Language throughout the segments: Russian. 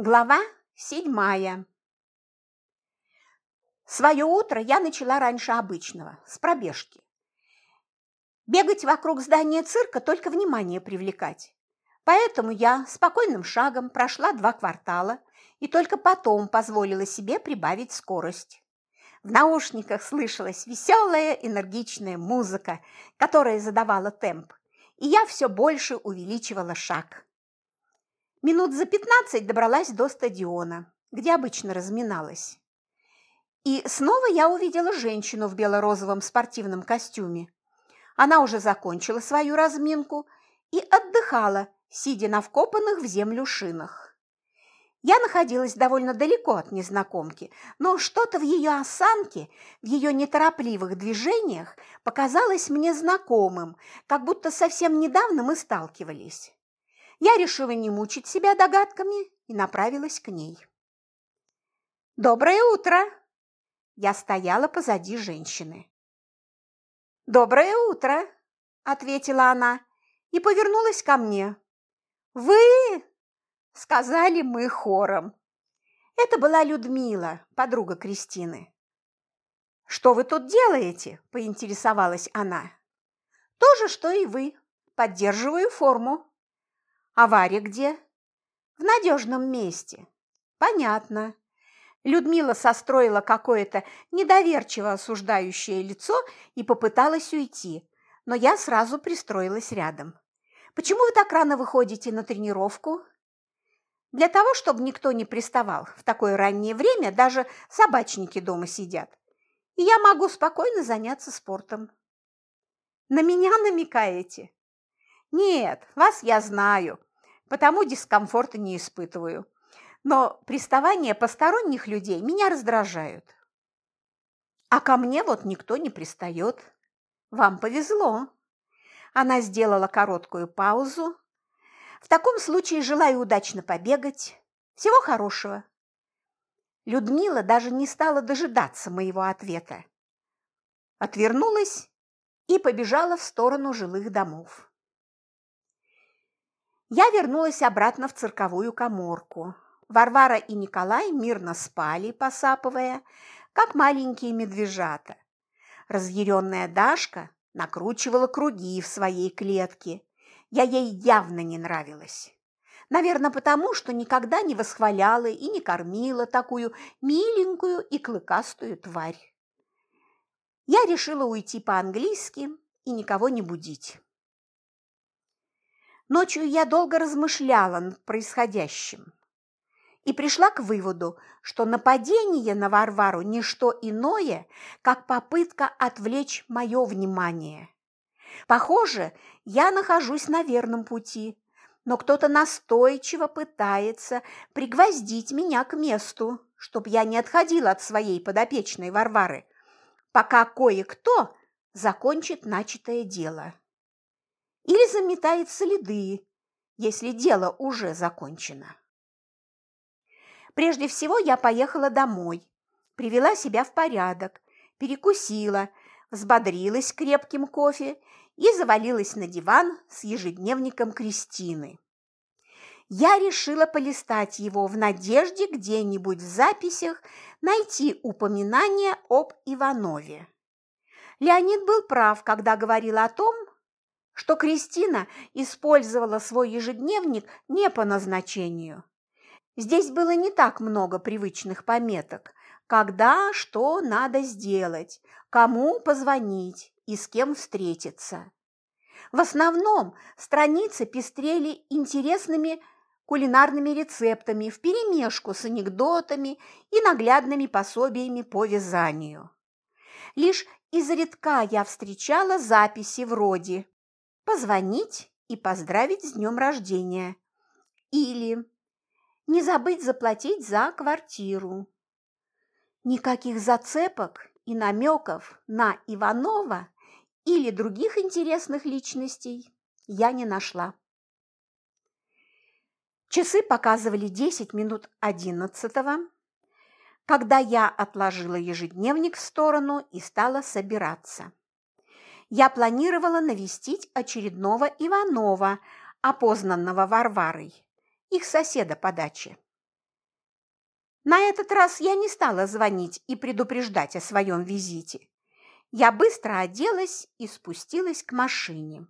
Глава седьмая. Свое утро я начала раньше обычного, с пробежки. Бегать вокруг здания цирка только внимание привлекать. Поэтому я спокойным шагом прошла два квартала и только потом позволила себе прибавить скорость. В наушниках слышалась веселая, энергичная музыка, которая задавала темп, и я все больше увеличивала шаг. Минут за пятнадцать добралась до стадиона, где обычно разминалась. И снова я увидела женщину в бело-розовом спортивном костюме. Она уже закончила свою разминку и отдыхала, сидя на вкопанных в землю шинах. Я находилась довольно далеко от незнакомки, но что-то в ее осанке, в ее неторопливых движениях показалось мне знакомым, как будто совсем недавно мы сталкивались я решила не мучить себя догадками и направилась к ней. «Доброе утро!» Я стояла позади женщины. «Доброе утро!» – ответила она и повернулась ко мне. «Вы?» – сказали мы хором. Это была Людмила, подруга Кристины. «Что вы тут делаете?» – поинтересовалась она. «То же, что и вы. Поддерживаю форму». А Варя где? В надежном месте. Понятно. Людмила состроила какое-то недоверчиво осуждающее лицо и попыталась уйти, но я сразу пристроилась рядом. «Почему вы так рано выходите на тренировку?» «Для того, чтобы никто не приставал. В такое раннее время даже собачники дома сидят. И я могу спокойно заняться спортом». «На меня намекаете?» «Нет, вас я знаю потому дискомфорта не испытываю. Но приставания посторонних людей меня раздражают. А ко мне вот никто не пристает. Вам повезло. Она сделала короткую паузу. В таком случае желаю удачно побегать. Всего хорошего. Людмила даже не стала дожидаться моего ответа. Отвернулась и побежала в сторону жилых домов я вернулась обратно в цирковую коморку. Варвара и Николай мирно спали, посапывая, как маленькие медвежата. Разъяренная Дашка накручивала круги в своей клетке. Я ей явно не нравилась. Наверное, потому, что никогда не восхваляла и не кормила такую миленькую и клыкастую тварь. Я решила уйти по-английски и никого не будить. Ночью я долго размышляла над происходящим и пришла к выводу, что нападение на Варвару – не что иное, как попытка отвлечь мое внимание. Похоже, я нахожусь на верном пути, но кто-то настойчиво пытается пригвоздить меня к месту, чтобы я не отходила от своей подопечной Варвары, пока кое-кто закончит начатое дело или заметает следы, если дело уже закончено. Прежде всего я поехала домой, привела себя в порядок, перекусила, взбодрилась крепким кофе и завалилась на диван с ежедневником Кристины. Я решила полистать его в надежде где-нибудь в записях найти упоминание об Иванове. Леонид был прав, когда говорил о том, что Кристина использовала свой ежедневник не по назначению. Здесь было не так много привычных пометок, когда что надо сделать, кому позвонить и с кем встретиться. В основном страницы пестрели интересными кулинарными рецептами вперемешку с анекдотами и наглядными пособиями по вязанию. Лишь изредка я встречала записи вроде позвонить и поздравить с днем рождения. Или не забыть заплатить за квартиру. Никаких зацепок и намеков на Иванова или других интересных личностей я не нашла. Часы показывали 10 минут одиннадцатого, когда я отложила ежедневник в сторону и стала собираться я планировала навестить очередного Иванова, опознанного Варварой, их соседа по даче. На этот раз я не стала звонить и предупреждать о своем визите. Я быстро оделась и спустилась к машине.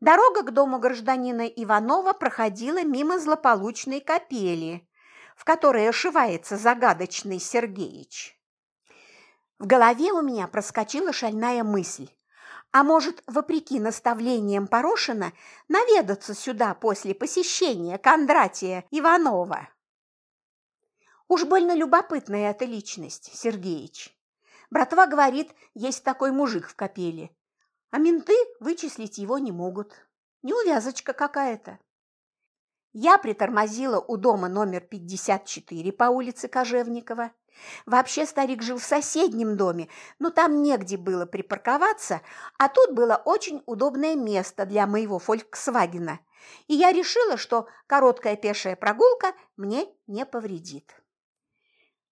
Дорога к дому гражданина Иванова проходила мимо злополучной капели, в которой ошивается загадочный Сергеич. В голове у меня проскочила шальная мысль. А может, вопреки наставлениям Порошина, наведаться сюда после посещения Кондратия Иванова? Уж больно любопытная эта личность, Сергеич. Братва говорит, есть такой мужик в капеле, а менты вычислить его не могут. Неувязочка какая-то. Я притормозила у дома номер 54 по улице Кожевникова. Вообще старик жил в соседнем доме, но там негде было припарковаться, а тут было очень удобное место для моего «Фольксвагена», и я решила, что короткая пешая прогулка мне не повредит.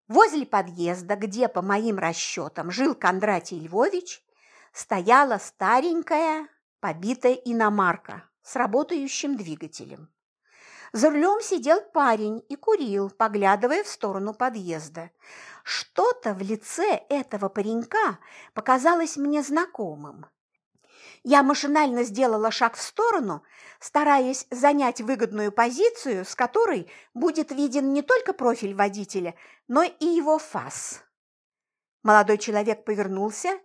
Возле подъезда, где, по моим расчетам, жил Кондратий Львович, стояла старенькая побитая иномарка с работающим двигателем. За рулем сидел парень и курил, поглядывая в сторону подъезда. Что-то в лице этого паренька показалось мне знакомым. Я машинально сделала шаг в сторону, стараясь занять выгодную позицию, с которой будет виден не только профиль водителя, но и его фас. Молодой человек повернулся,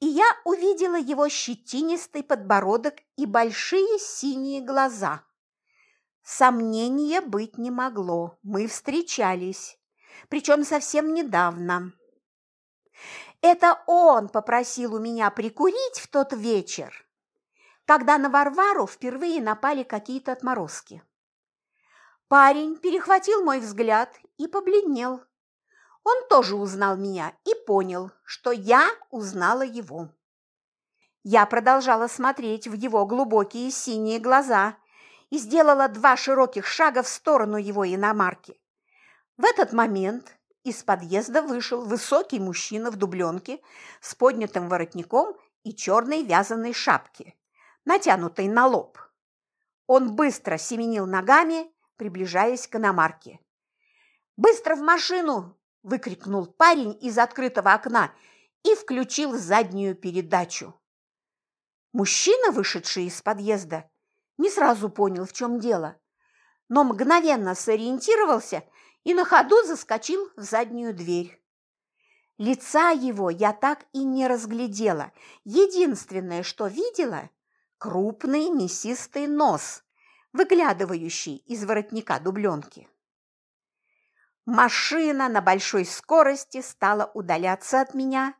и я увидела его щетинистый подбородок и большие синие глаза. Сомнения быть не могло, мы встречались, причем совсем недавно. Это он попросил у меня прикурить в тот вечер, когда на Варвару впервые напали какие-то отморозки. Парень перехватил мой взгляд и побледнел. Он тоже узнал меня и понял, что я узнала его. Я продолжала смотреть в его глубокие синие глаза и сделала два широких шага в сторону его иномарки. В этот момент из подъезда вышел высокий мужчина в дубленке с поднятым воротником и черной вязаной шапке, натянутой на лоб. Он быстро семенил ногами, приближаясь к иномарке. «Быстро в машину!» – выкрикнул парень из открытого окна и включил заднюю передачу. Мужчина, вышедший из подъезда, не сразу понял, в чем дело, но мгновенно сориентировался и на ходу заскочил в заднюю дверь. Лица его я так и не разглядела. Единственное, что видела – крупный мясистый нос, выглядывающий из воротника дубленки. Машина на большой скорости стала удаляться от меня.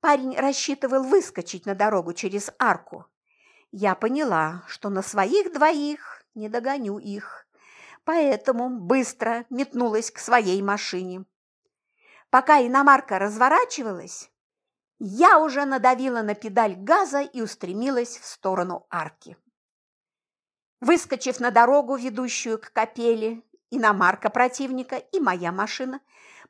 Парень рассчитывал выскочить на дорогу через арку. Я поняла, что на своих двоих не догоню их поэтому быстро метнулась к своей машине. Пока иномарка разворачивалась, я уже надавила на педаль газа и устремилась в сторону арки. Выскочив на дорогу, ведущую к капели, иномарка противника и моя машина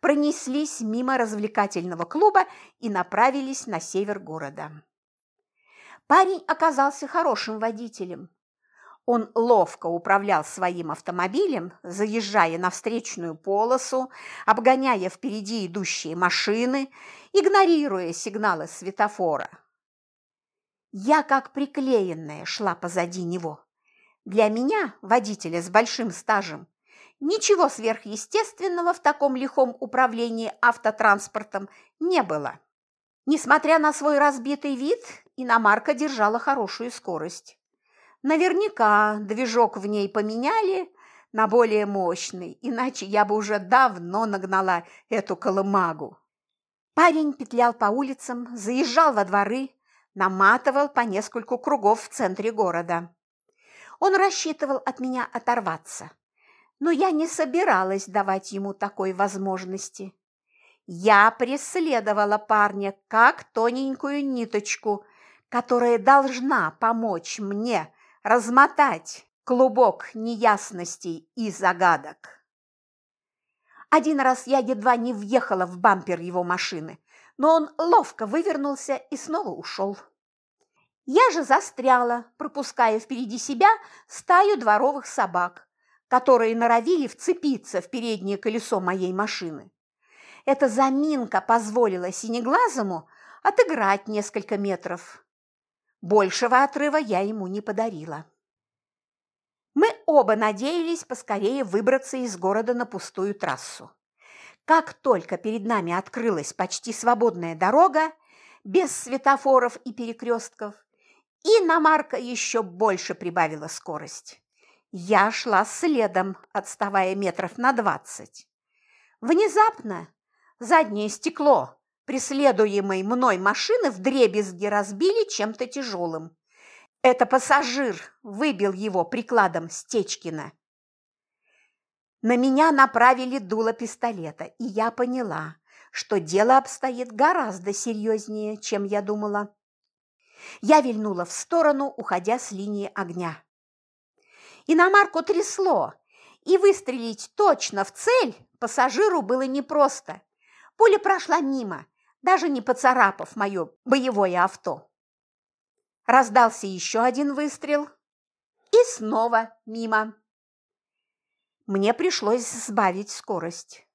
пронеслись мимо развлекательного клуба и направились на север города. Парень оказался хорошим водителем, он ловко управлял своим автомобилем, заезжая на встречную полосу, обгоняя впереди идущие машины, игнорируя сигналы светофора. Я, как приклеенная, шла позади него. Для меня, водителя с большим стажем, ничего сверхъестественного в таком лихом управлении автотранспортом не было. Несмотря на свой разбитый вид, иномарка держала хорошую скорость. Наверняка движок в ней поменяли на более мощный, иначе я бы уже давно нагнала эту колымагу. Парень петлял по улицам, заезжал во дворы, наматывал по нескольку кругов в центре города. Он рассчитывал от меня оторваться, но я не собиралась давать ему такой возможности. Я преследовала парня как тоненькую ниточку, которая должна помочь мне размотать клубок неясностей и загадок. Один раз я едва не въехала в бампер его машины, но он ловко вывернулся и снова ушел. Я же застряла, пропуская впереди себя стаю дворовых собак, которые норовили вцепиться в переднее колесо моей машины. Эта заминка позволила Синеглазому отыграть несколько метров. Большего отрыва я ему не подарила. Мы оба надеялись поскорее выбраться из города на пустую трассу. Как только перед нами открылась почти свободная дорога, без светофоров и перекрестков, иномарка еще больше прибавила скорость. Я шла следом, отставая метров на двадцать. Внезапно заднее стекло преследуемой мной машины вдребезги разбили чем-то тяжелым. Это пассажир выбил его прикладом Стечкина. На меня направили дуло пистолета, и я поняла, что дело обстоит гораздо серьезнее, чем я думала. Я вильнула в сторону, уходя с линии огня. Иномарку трясло, и выстрелить точно в цель пассажиру было непросто. Пуля прошла мимо, даже не поцарапав мое боевое авто. Раздался еще один выстрел. И снова мимо. Мне пришлось сбавить скорость.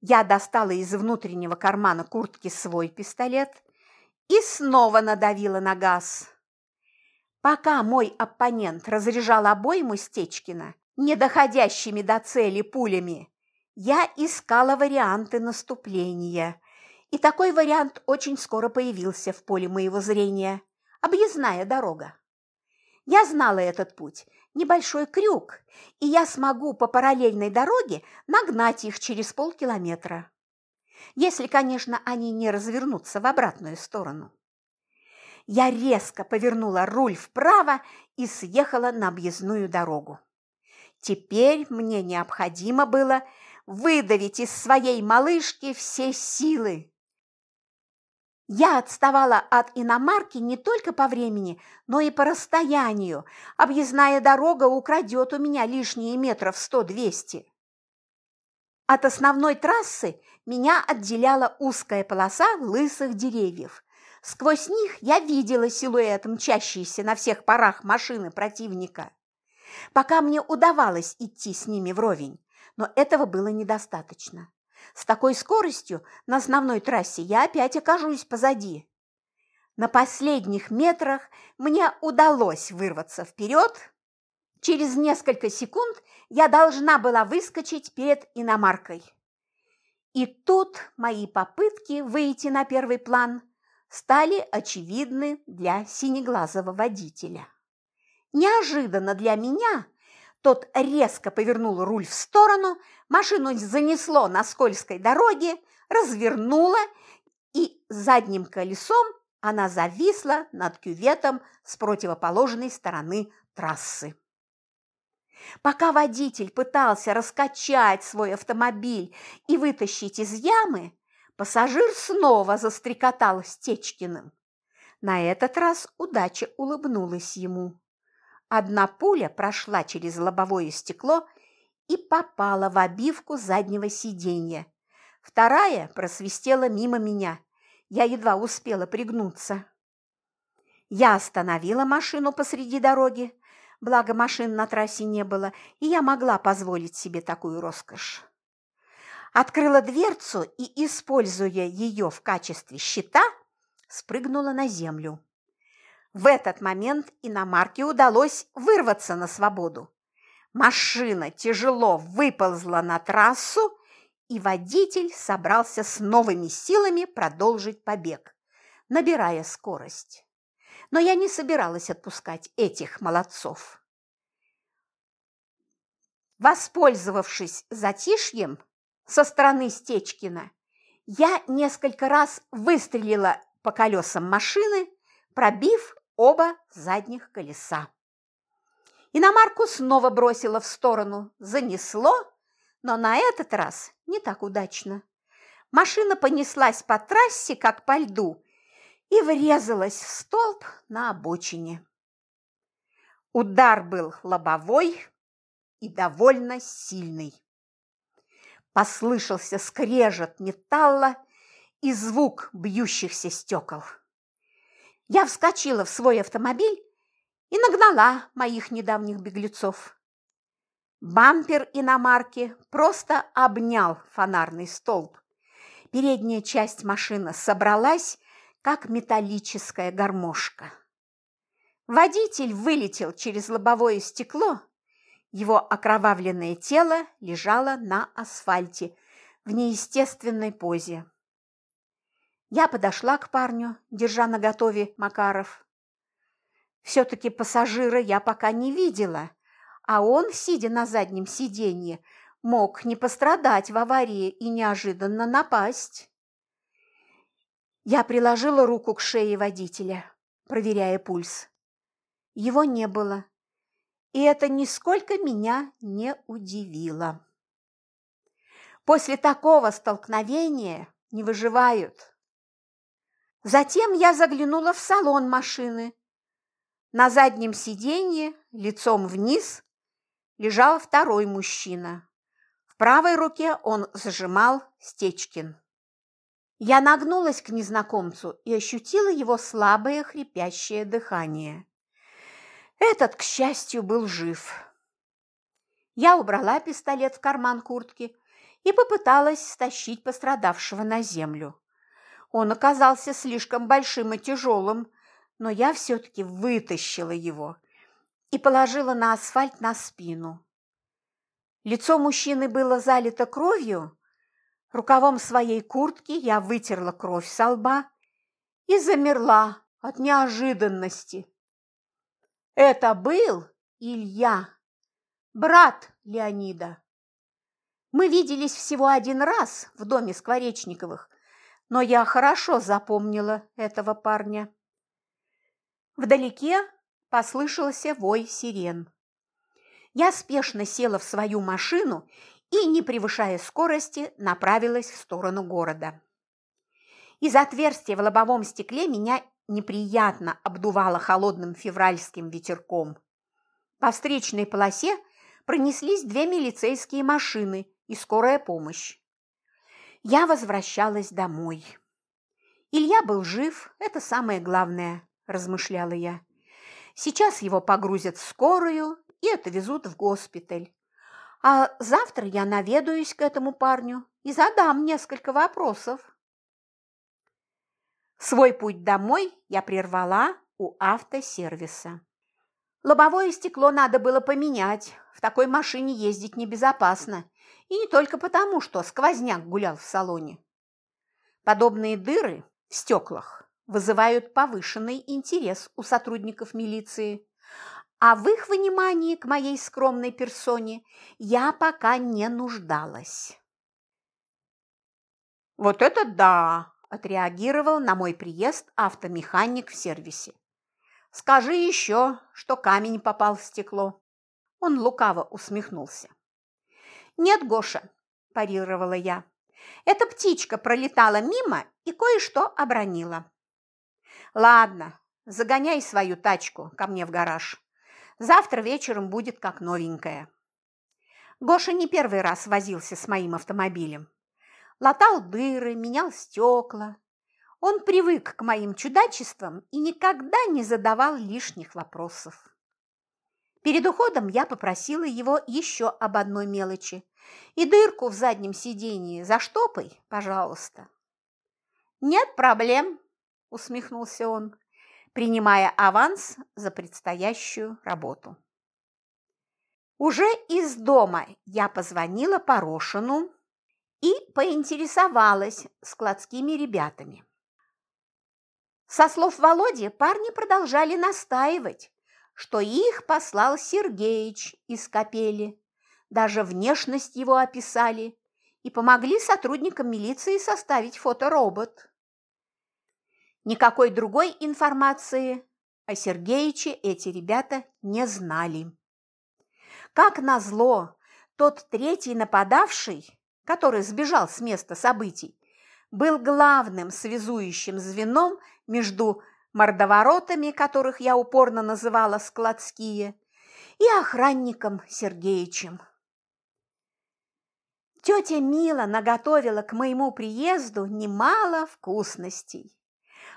Я достала из внутреннего кармана куртки свой пистолет и снова надавила на газ. Пока мой оппонент разряжал обойму Стечкина, не доходящими до цели пулями, я искала варианты наступления. И такой вариант очень скоро появился в поле моего зрения – объездная дорога. Я знала этот путь, небольшой крюк, и я смогу по параллельной дороге нагнать их через полкилометра. Если, конечно, они не развернутся в обратную сторону. Я резко повернула руль вправо и съехала на объездную дорогу. Теперь мне необходимо было выдавить из своей малышки все силы. Я отставала от иномарки не только по времени, но и по расстоянию. Объездная дорога украдет у меня лишние метров сто-двести. От основной трассы меня отделяла узкая полоса лысых деревьев. Сквозь них я видела силуэт, мчащийся на всех парах машины противника. Пока мне удавалось идти с ними вровень, но этого было недостаточно. С такой скоростью на основной трассе я опять окажусь позади. На последних метрах мне удалось вырваться вперед. Через несколько секунд я должна была выскочить перед иномаркой. И тут мои попытки выйти на первый план стали очевидны для синеглазого водителя. Неожиданно для меня тот резко повернул руль в сторону, машину занесло на скользкой дороге, развернуло, и задним колесом она зависла над кюветом с противоположной стороны трассы. Пока водитель пытался раскачать свой автомобиль и вытащить из ямы, пассажир снова застрекотал Стечкиным. На этот раз удача улыбнулась ему. Одна пуля прошла через лобовое стекло и попала в обивку заднего сиденья. Вторая просвистела мимо меня. Я едва успела пригнуться. Я остановила машину посреди дороги, благо машин на трассе не было, и я могла позволить себе такую роскошь. Открыла дверцу и, используя ее в качестве щита, спрыгнула на землю. В этот момент иномарке удалось вырваться на свободу. Машина тяжело выползла на трассу, и водитель собрался с новыми силами продолжить побег, набирая скорость. Но я не собиралась отпускать этих молодцов. Воспользовавшись затишьем со стороны Стечкина, я несколько раз выстрелила по колесам машины, пробив оба задних колеса. Иномарку снова бросило в сторону, занесло, но на этот раз не так удачно. Машина понеслась по трассе, как по льду, и врезалась в столб на обочине. Удар был лобовой и довольно сильный. Послышался скрежет металла и звук бьющихся стекол. Я вскочила в свой автомобиль и нагнала моих недавних беглецов. Бампер иномарки просто обнял фонарный столб. Передняя часть машины собралась, как металлическая гармошка. Водитель вылетел через лобовое стекло, его окровавленное тело лежало на асфальте в неестественной позе. Я подошла к парню, держа наготове Макаров. Все-таки пассажира я пока не видела, а он, сидя на заднем сиденье, мог не пострадать в аварии и неожиданно напасть. Я приложила руку к шее водителя, проверяя пульс. Его не было, и это нисколько меня не удивило. После такого столкновения не выживают. Затем я заглянула в салон машины. На заднем сиденье, лицом вниз, лежал второй мужчина. В правой руке он зажимал Стечкин. Я нагнулась к незнакомцу и ощутила его слабое хрипящее дыхание. Этот, к счастью, был жив. Я убрала пистолет в карман куртки и попыталась стащить пострадавшего на землю. Он оказался слишком большим и тяжелым, но я все-таки вытащила его и положила на асфальт на спину. Лицо мужчины было залито кровью, рукавом своей куртки я вытерла кровь со лба и замерла от неожиданности. Это был Илья, брат Леонида. Мы виделись всего один раз в доме Скворечниковых, но я хорошо запомнила этого парня. Вдалеке послышался вой сирен. Я спешно села в свою машину и, не превышая скорости, направилась в сторону города. Из отверстия в лобовом стекле меня неприятно обдувало холодным февральским ветерком. По встречной полосе пронеслись две милицейские машины и скорая помощь. Я возвращалась домой. Илья был жив, это самое главное, размышляла я. Сейчас его погрузят в скорую и отвезут в госпиталь. А завтра я наведаюсь к этому парню и задам несколько вопросов. Свой путь домой я прервала у автосервиса. Лобовое стекло надо было поменять, в такой машине ездить небезопасно, и не только потому, что сквозняк гулял в салоне. Подобные дыры в стеклах вызывают повышенный интерес у сотрудников милиции, а в их внимании к моей скромной персоне я пока не нуждалась. «Вот это да!» отреагировал на мой приезд автомеханик в сервисе. «Скажи еще, что камень попал в стекло». Он лукаво усмехнулся. «Нет, Гоша», – парировала я, – «эта птичка пролетала мимо и кое-что обронила». «Ладно, загоняй свою тачку ко мне в гараж. Завтра вечером будет как новенькая». Гоша не первый раз возился с моим автомобилем латал дыры, менял стекла. Он привык к моим чудачествам и никогда не задавал лишних вопросов. Перед уходом я попросила его еще об одной мелочи. И дырку в заднем сидении заштопай, пожалуйста. Нет проблем, усмехнулся он, принимая аванс за предстоящую работу. Уже из дома я позвонила Порошину и поинтересовалась складскими ребятами. Со слов Володи парни продолжали настаивать, что их послал Сергеич из Капели. Даже внешность его описали и помогли сотрудникам милиции составить фоторобот. Никакой другой информации о Сергеиче эти ребята не знали. Как назло, тот третий нападавший который сбежал с места событий, был главным связующим звеном между мордоворотами, которых я упорно называла складские, и охранником Сергеичем. Тетя Мила наготовила к моему приезду немало вкусностей.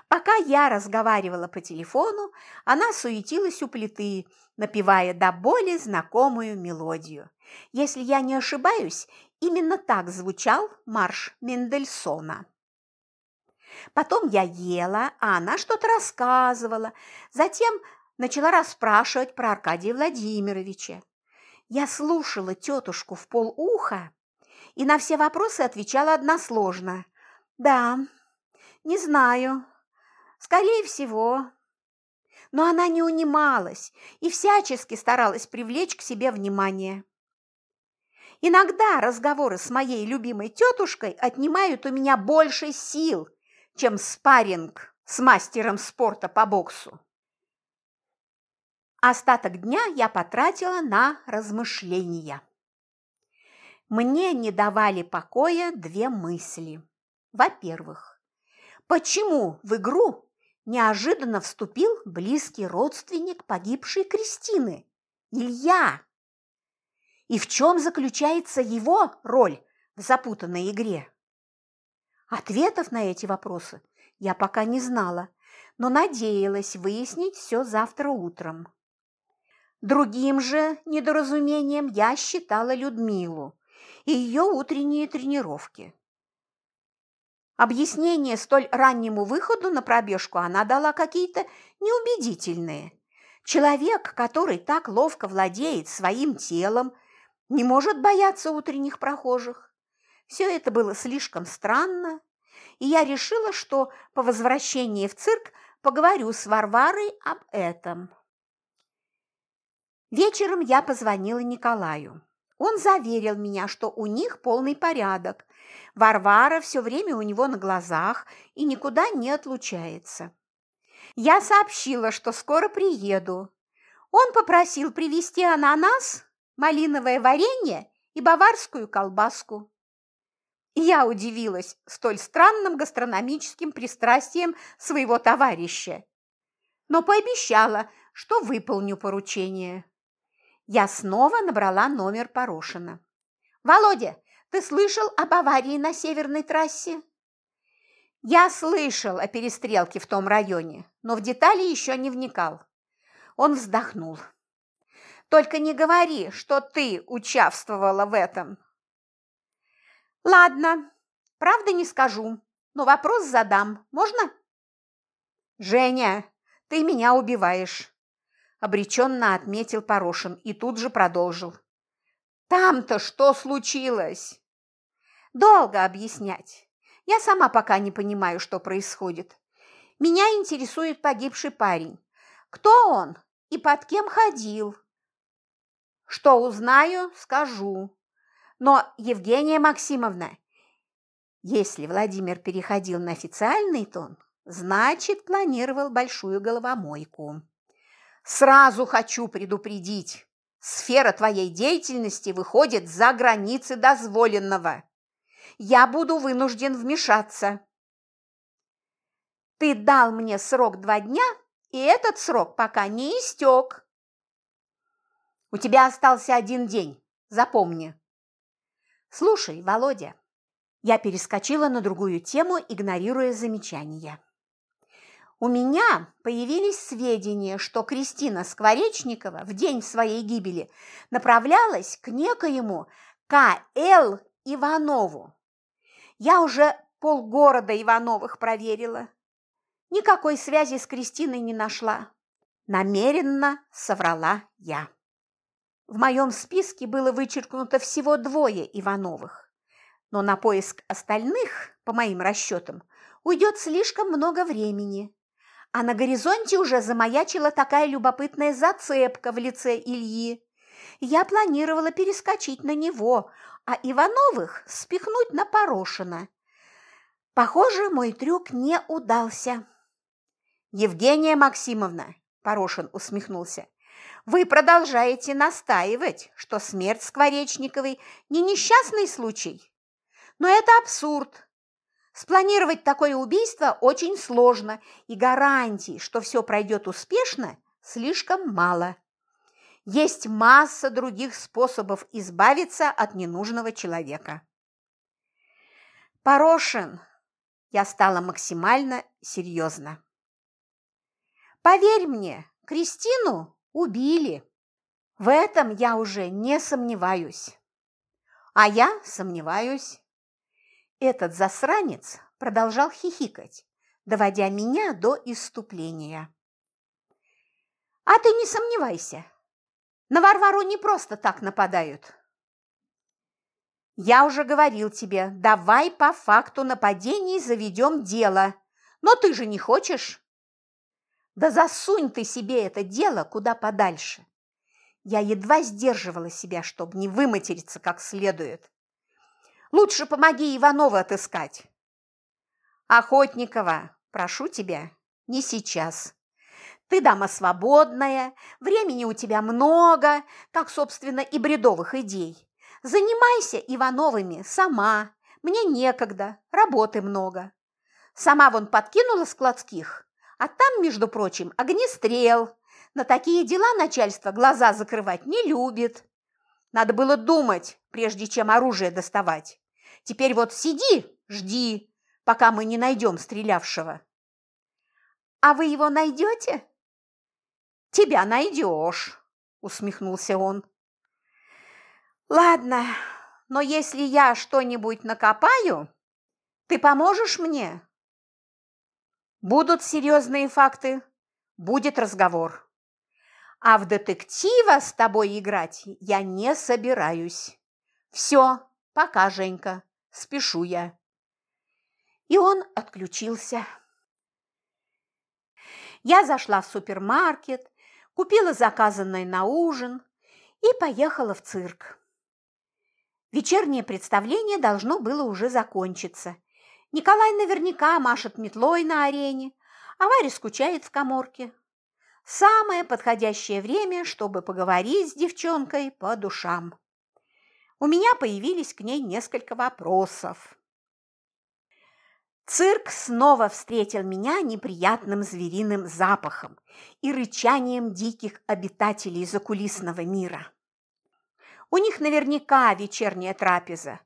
Пока я разговаривала по телефону, она суетилась у плиты, напевая до боли знакомую мелодию. Если я не ошибаюсь, именно так звучал марш Мендельсона. Потом я ела, а она что-то рассказывала. Затем начала расспрашивать про Аркадия Владимировича. Я слушала тетушку в полуха и на все вопросы отвечала односложно. «Да, не знаю, Скорее всего. Но она не унималась и всячески старалась привлечь к себе внимание. Иногда разговоры с моей любимой тетушкой отнимают у меня больше сил, чем спарринг с мастером спорта по боксу. Остаток дня я потратила на размышления. Мне не давали покоя две мысли. Во-первых, почему в игру неожиданно вступил близкий родственник погибшей Кристины, Илья. И в чем заключается его роль в запутанной игре? Ответов на эти вопросы я пока не знала, но надеялась выяснить все завтра утром. Другим же недоразумением я считала Людмилу и ее утренние тренировки. Объяснение столь раннему выходу на пробежку она дала какие-то неубедительные. Человек, который так ловко владеет своим телом, не может бояться утренних прохожих. Все это было слишком странно, и я решила, что по возвращении в цирк поговорю с Варварой об этом. Вечером я позвонила Николаю. Он заверил меня, что у них полный порядок, Варвара все время у него на глазах и никуда не отлучается. Я сообщила, что скоро приеду. Он попросил привезти ананас, малиновое варенье и баварскую колбаску. Я удивилась столь странным гастрономическим пристрастием своего товарища, но пообещала, что выполню поручение. Я снова набрала номер Порошина. «Володя, ты слышал об аварии на северной трассе? Я слышал о перестрелке в том районе, но в детали еще не вникал. Он вздохнул. Только не говори, что ты участвовала в этом. Ладно, правда не скажу, но вопрос задам. Можно? Женя, ты меня убиваешь, обреченно отметил Порошин и тут же продолжил. Там-то что случилось? Долго объяснять. Я сама пока не понимаю, что происходит. Меня интересует погибший парень. Кто он и под кем ходил? Что узнаю, скажу. Но, Евгения Максимовна, если Владимир переходил на официальный тон, значит, планировал большую головомойку. Сразу хочу предупредить. Сфера твоей деятельности выходит за границы дозволенного. Я буду вынужден вмешаться. Ты дал мне срок два дня, и этот срок пока не истек. У тебя остался один день, запомни. Слушай, Володя, я перескочила на другую тему, игнорируя замечания. У меня появились сведения, что Кристина Скворечникова в день своей гибели направлялась к некоему К.Л. Иванову. Я уже полгорода Ивановых проверила. Никакой связи с Кристиной не нашла. Намеренно соврала я. В моем списке было вычеркнуто всего двое Ивановых. Но на поиск остальных, по моим расчетам, уйдет слишком много времени а на горизонте уже замаячила такая любопытная зацепка в лице Ильи. Я планировала перескочить на него, а Ивановых спихнуть на Порошина. Похоже, мой трюк не удался. «Евгения Максимовна», – Порошин усмехнулся, – «вы продолжаете настаивать, что смерть Скворечниковой не несчастный случай. Но это абсурд. Спланировать такое убийство очень сложно, и гарантий, что все пройдет успешно, слишком мало. Есть масса других способов избавиться от ненужного человека. Порошин, Я стала максимально серьезна. Поверь мне, Кристину убили. В этом я уже не сомневаюсь. А я сомневаюсь. Этот засранец продолжал хихикать, доводя меня до иступления. А ты не сомневайся. На Варвару не просто так нападают. Я уже говорил тебе, давай по факту нападений заведем дело. Но ты же не хочешь. Да засунь ты себе это дело куда подальше. Я едва сдерживала себя, чтобы не выматериться как следует. Лучше помоги Иванова отыскать. Охотникова, прошу тебя, не сейчас. Ты дама свободная, времени у тебя много, как, собственно, и бредовых идей. Занимайся Ивановыми сама, мне некогда, работы много. Сама вон подкинула складских, а там, между прочим, огнестрел. На такие дела начальство глаза закрывать не любит. Надо было думать, прежде чем оружие доставать. Теперь вот сиди, жди, пока мы не найдем стрелявшего. А вы его найдете? Тебя найдешь, усмехнулся он. Ладно, но если я что-нибудь накопаю, ты поможешь мне? Будут серьезные факты, будет разговор. А в детектива с тобой играть я не собираюсь. Все, пока, Женька, спешу я. И он отключился. Я зашла в супермаркет, купила заказанное на ужин и поехала в цирк. Вечернее представление должно было уже закончиться. Николай наверняка машет метлой на арене, а Варя скучает в коморке. Самое подходящее время, чтобы поговорить с девчонкой по душам. У меня появились к ней несколько вопросов. Цирк снова встретил меня неприятным звериным запахом и рычанием диких обитателей закулисного мира. У них наверняка вечерняя трапеза.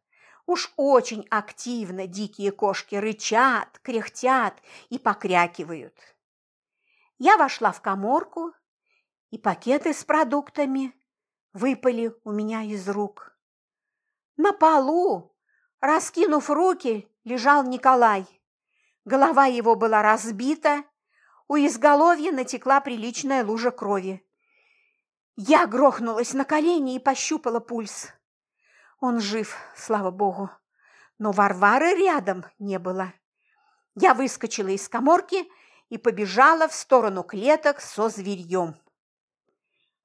Уж очень активно дикие кошки рычат, кряхтят и покрякивают. Я вошла в коморку, и пакеты с продуктами выпали у меня из рук. На полу, раскинув руки, лежал Николай. Голова его была разбита, у изголовья натекла приличная лужа крови. Я грохнулась на колени и пощупала пульс. Он жив, слава богу, но Варвары рядом не было. Я выскочила из коморки и побежала в сторону клеток со зверьем.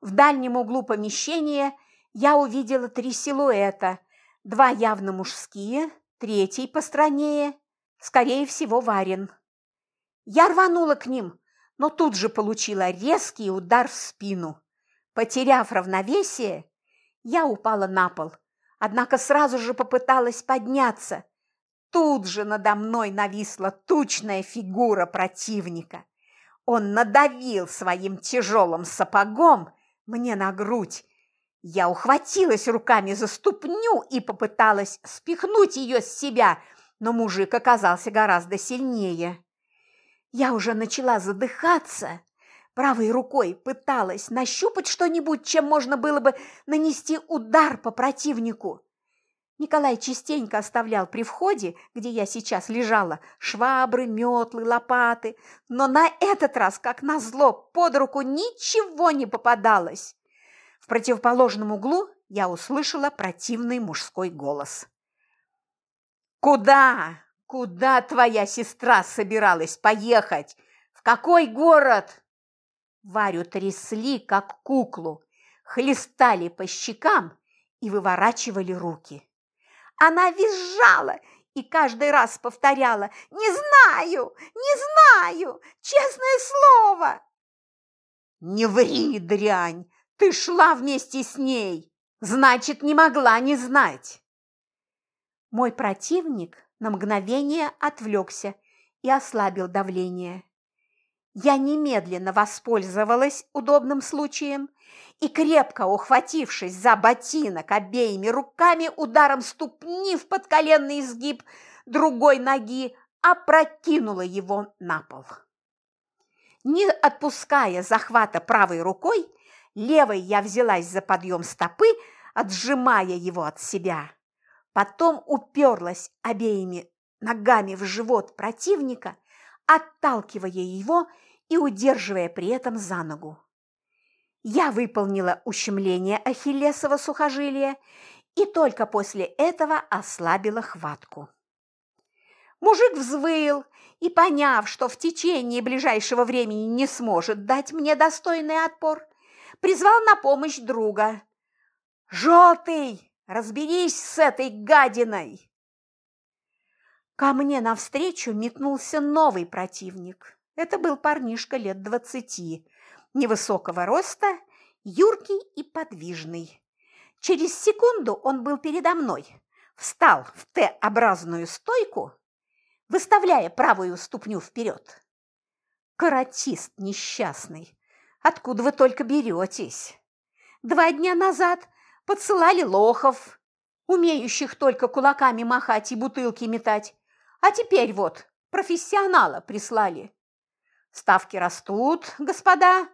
В дальнем углу помещения я увидела три силуэта, два явно мужские, третий постранее, скорее всего, Варин. Я рванула к ним, но тут же получила резкий удар в спину. Потеряв равновесие, я упала на пол, однако сразу же попыталась подняться. Тут же надо мной нависла тучная фигура противника. Он надавил своим тяжелым сапогом мне на грудь, я ухватилась руками за ступню и попыталась спихнуть ее с себя, но мужик оказался гораздо сильнее. Я уже начала задыхаться, правой рукой пыталась нащупать что-нибудь, чем можно было бы нанести удар по противнику. Николай частенько оставлял при входе, где я сейчас лежала, швабры, метлы, лопаты, но на этот раз, как назло, под руку ничего не попадалось. В противоположном углу я услышала противный мужской голос. «Куда? Куда твоя сестра собиралась поехать? В какой город?» Варю трясли, как куклу, хлестали по щекам и выворачивали руки. Она визжала и каждый раз повторяла «Не знаю, не знаю, честное слово!» «Не ври, дрянь! Ты шла вместе с ней, значит, не могла не знать. Мой противник на мгновение отвлекся и ослабил давление. Я немедленно воспользовалась удобным случаем и, крепко ухватившись за ботинок обеими руками, ударом ступни в подколенный изгиб другой ноги, опрокинула его на пол. Не отпуская захвата правой рукой, левой я взялась за подъем стопы, отжимая его от себя. Потом уперлась обеими ногами в живот противника, отталкивая его и удерживая при этом за ногу. Я выполнила ущемление ахиллесова сухожилия и только после этого ослабила хватку. Мужик взвыл и, поняв, что в течение ближайшего времени не сможет дать мне достойный отпор, призвал на помощь друга. «Желтый, разберись с этой гадиной!» Ко мне навстречу метнулся новый противник. Это был парнишка лет двадцати, невысокого роста, юркий и подвижный. Через секунду он был передо мной, встал в Т-образную стойку выставляя правую ступню вперед. Каратист несчастный, откуда вы только беретесь? Два дня назад подсылали лохов, умеющих только кулаками махать и бутылки метать, а теперь вот профессионала прислали. Ставки растут, господа.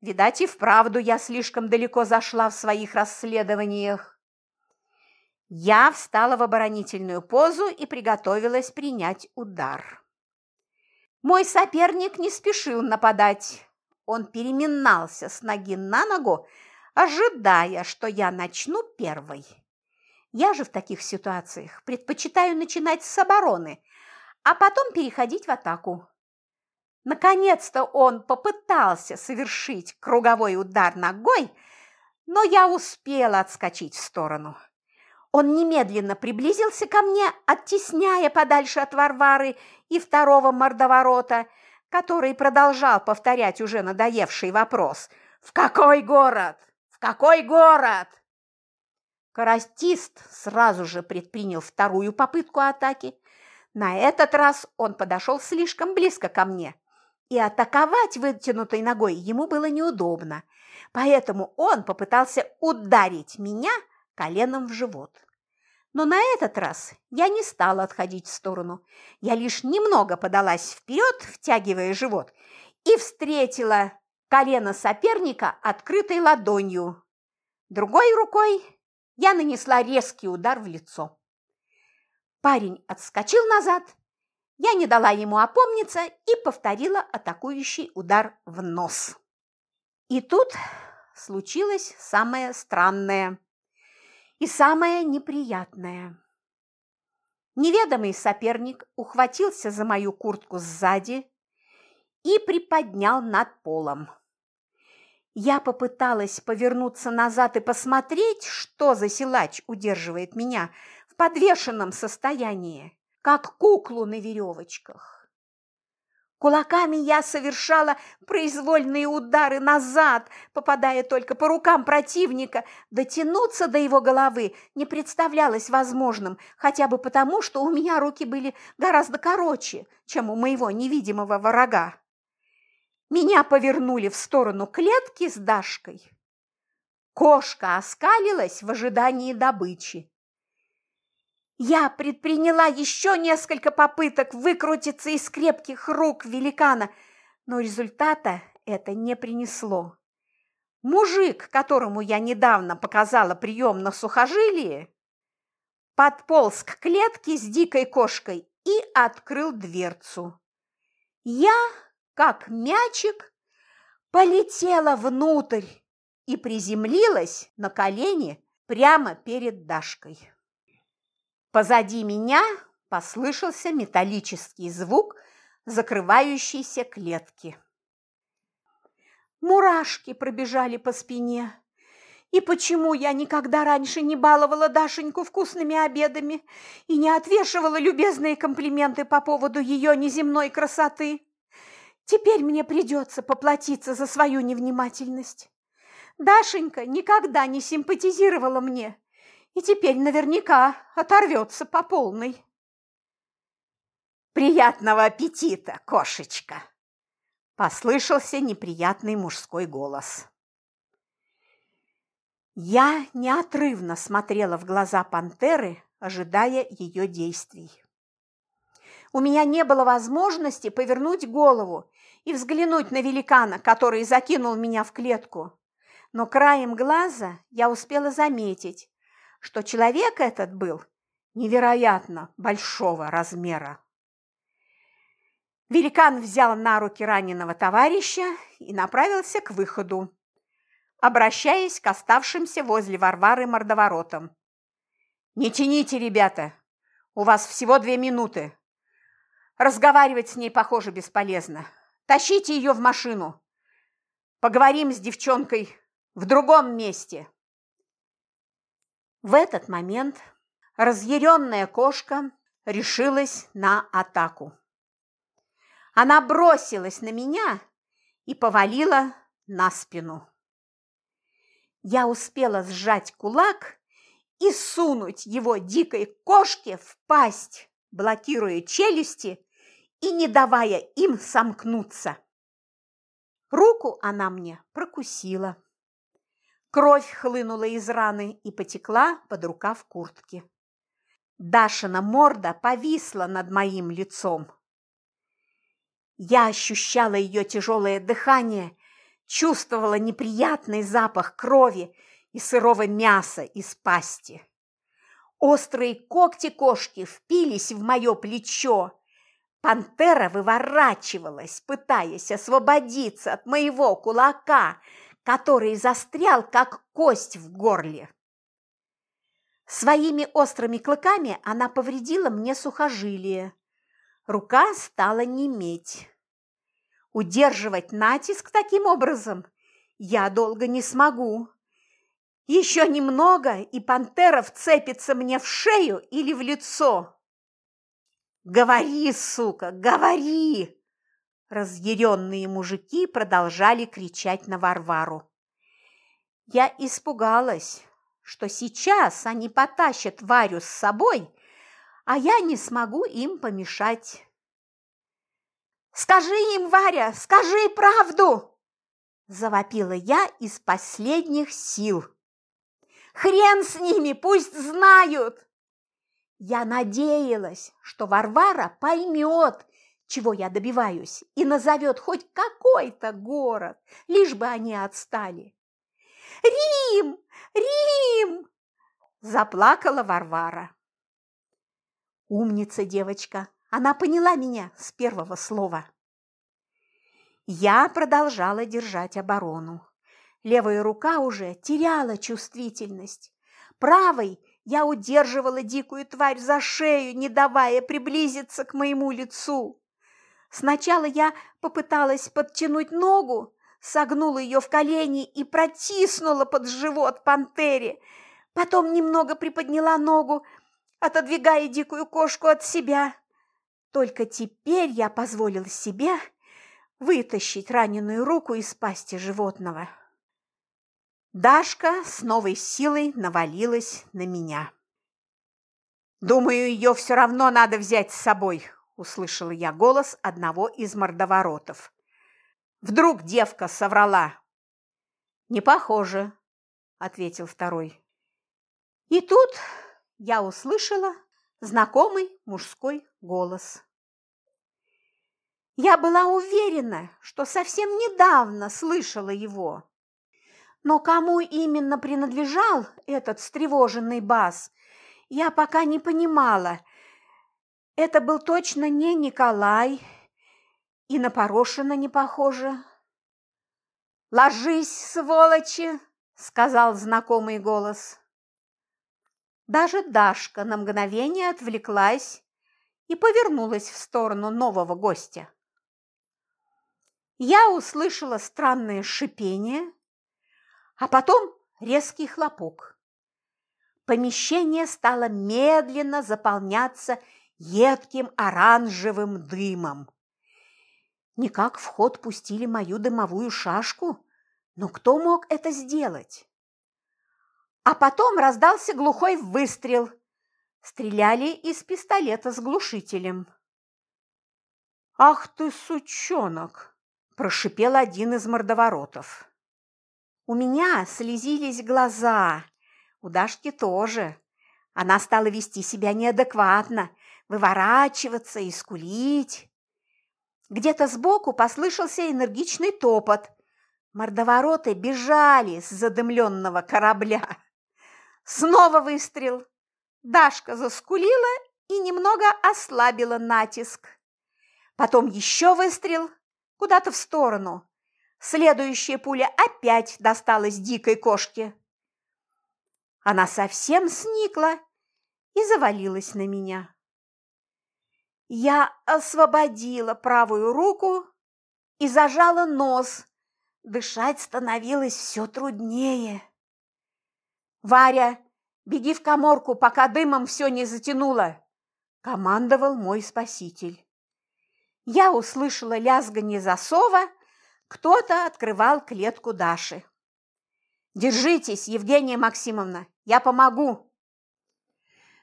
Видать, и вправду я слишком далеко зашла в своих расследованиях. Я встала в оборонительную позу и приготовилась принять удар. Мой соперник не спешил нападать. Он переминался с ноги на ногу, ожидая, что я начну первой. Я же в таких ситуациях предпочитаю начинать с обороны, а потом переходить в атаку. Наконец-то он попытался совершить круговой удар ногой, но я успела отскочить в сторону. Он немедленно приблизился ко мне, оттесняя подальше от Варвары и второго мордоворота, который продолжал повторять уже надоевший вопрос «В какой город? В какой город?» Карастист сразу же предпринял вторую попытку атаки. На этот раз он подошел слишком близко ко мне, и атаковать вытянутой ногой ему было неудобно, поэтому он попытался ударить меня – коленом в живот. Но на этот раз я не стала отходить в сторону. Я лишь немного подалась вперед, втягивая живот, и встретила колено соперника открытой ладонью. Другой рукой я нанесла резкий удар в лицо. Парень отскочил назад, я не дала ему опомниться и повторила атакующий удар в нос. И тут случилось самое странное. И самое неприятное. Неведомый соперник ухватился за мою куртку сзади и приподнял над полом. Я попыталась повернуться назад и посмотреть, что за силач удерживает меня в подвешенном состоянии, как куклу на веревочках. Кулаками я совершала произвольные удары назад, попадая только по рукам противника. Дотянуться до его головы не представлялось возможным, хотя бы потому, что у меня руки были гораздо короче, чем у моего невидимого врага. Меня повернули в сторону клетки с Дашкой. Кошка оскалилась в ожидании добычи. Я предприняла еще несколько попыток выкрутиться из крепких рук великана, но результата это не принесло. Мужик, которому я недавно показала прием на сухожилие, подполз к клетке с дикой кошкой и открыл дверцу. Я, как мячик, полетела внутрь и приземлилась на колени прямо перед Дашкой. Позади меня послышался металлический звук закрывающейся клетки. Мурашки пробежали по спине. И почему я никогда раньше не баловала Дашеньку вкусными обедами и не отвешивала любезные комплименты по поводу ее неземной красоты? Теперь мне придется поплатиться за свою невнимательность. Дашенька никогда не симпатизировала мне и теперь наверняка оторвется по полной. «Приятного аппетита, кошечка!» – послышался неприятный мужской голос. Я неотрывно смотрела в глаза пантеры, ожидая ее действий. У меня не было возможности повернуть голову и взглянуть на великана, который закинул меня в клетку. Но краем глаза я успела заметить, что человек этот был невероятно большого размера. Великан взял на руки раненого товарища и направился к выходу, обращаясь к оставшимся возле Варвары мордоворотам. «Не тяните, ребята! У вас всего две минуты. Разговаривать с ней, похоже, бесполезно. Тащите ее в машину. Поговорим с девчонкой в другом месте». В этот момент разъяренная кошка решилась на атаку. Она бросилась на меня и повалила на спину. Я успела сжать кулак и сунуть его дикой кошке в пасть, блокируя челюсти и не давая им сомкнуться. Руку она мне прокусила. Кровь хлынула из раны и потекла под рукав куртки. Дашина морда повисла над моим лицом. Я ощущала ее тяжелое дыхание, чувствовала неприятный запах крови и сырого мяса из пасти. Острые когти кошки впились в мое плечо. Пантера выворачивалась, пытаясь освободиться от моего кулака, который застрял, как кость в горле. Своими острыми клыками она повредила мне сухожилие, Рука стала неметь. Удерживать натиск таким образом я долго не смогу. Еще немного, и пантера вцепится мне в шею или в лицо. «Говори, сука, говори!» Разъяренные мужики продолжали кричать на Варвару. Я испугалась, что сейчас они потащат Варю с собой а я не смогу им помешать. «Скажи им, Варя, скажи правду!» – завопила я из последних сил. «Хрен с ними, пусть знают!» Я надеялась, что Варвара поймет, чего я добиваюсь, и назовет хоть какой-то город, лишь бы они отстали. «Рим! Рим!» – заплакала Варвара. Умница девочка, она поняла меня с первого слова. Я продолжала держать оборону. Левая рука уже теряла чувствительность. Правой я удерживала дикую тварь за шею, не давая приблизиться к моему лицу. Сначала я попыталась подтянуть ногу, согнула ее в колени и протиснула под живот пантере. Потом немного приподняла ногу, отодвигая дикую кошку от себя. Только теперь я позволил себе вытащить раненую руку из пасти животного. Дашка с новой силой навалилась на меня. «Думаю, ее все равно надо взять с собой», – услышала я голос одного из мордоворотов. «Вдруг девка соврала?» «Не похоже», – ответил второй. И тут я услышала знакомый мужской голос. Я была уверена, что совсем недавно слышала его. Но кому именно принадлежал этот встревоженный бас, я пока не понимала. Это был точно не Николай, и на Порошина не похоже. «Ложись, сволочи!» – сказал знакомый голос. Даже Дашка на мгновение отвлеклась и повернулась в сторону нового гостя. Я услышала странное шипение, а потом резкий хлопок. Помещение стало медленно заполняться едким оранжевым дымом. Никак в ход пустили мою дымовую шашку, но кто мог это сделать? А потом раздался глухой выстрел. Стреляли из пистолета с глушителем. «Ах ты, сучонок!» – прошипел один из мордоворотов. У меня слезились глаза, у Дашки тоже. Она стала вести себя неадекватно, выворачиваться и скулить. Где-то сбоку послышался энергичный топот. Мордовороты бежали с задымленного корабля. Снова выстрел. Дашка заскулила и немного ослабила натиск. Потом еще выстрел куда-то в сторону. Следующая пуля опять досталась дикой кошке. Она совсем сникла и завалилась на меня. Я освободила правую руку и зажала нос. Дышать становилось все труднее. «Варя, беги в коморку, пока дымом все не затянуло!» – командовал мой спаситель. Я услышала лязганье засова, кто-то открывал клетку Даши. «Держитесь, Евгения Максимовна, я помогу!»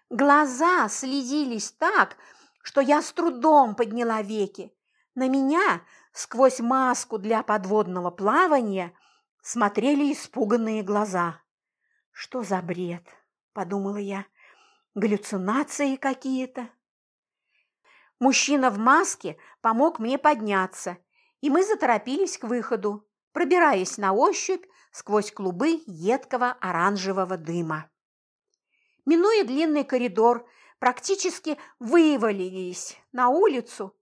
Глаза слезились так, что я с трудом подняла веки. На меня сквозь маску для подводного плавания смотрели испуганные глаза. «Что за бред?» – подумала я. «Галлюцинации какие-то?» Мужчина в маске помог мне подняться, и мы заторопились к выходу, пробираясь на ощупь сквозь клубы едкого оранжевого дыма. Минуя длинный коридор, практически вывалились на улицу,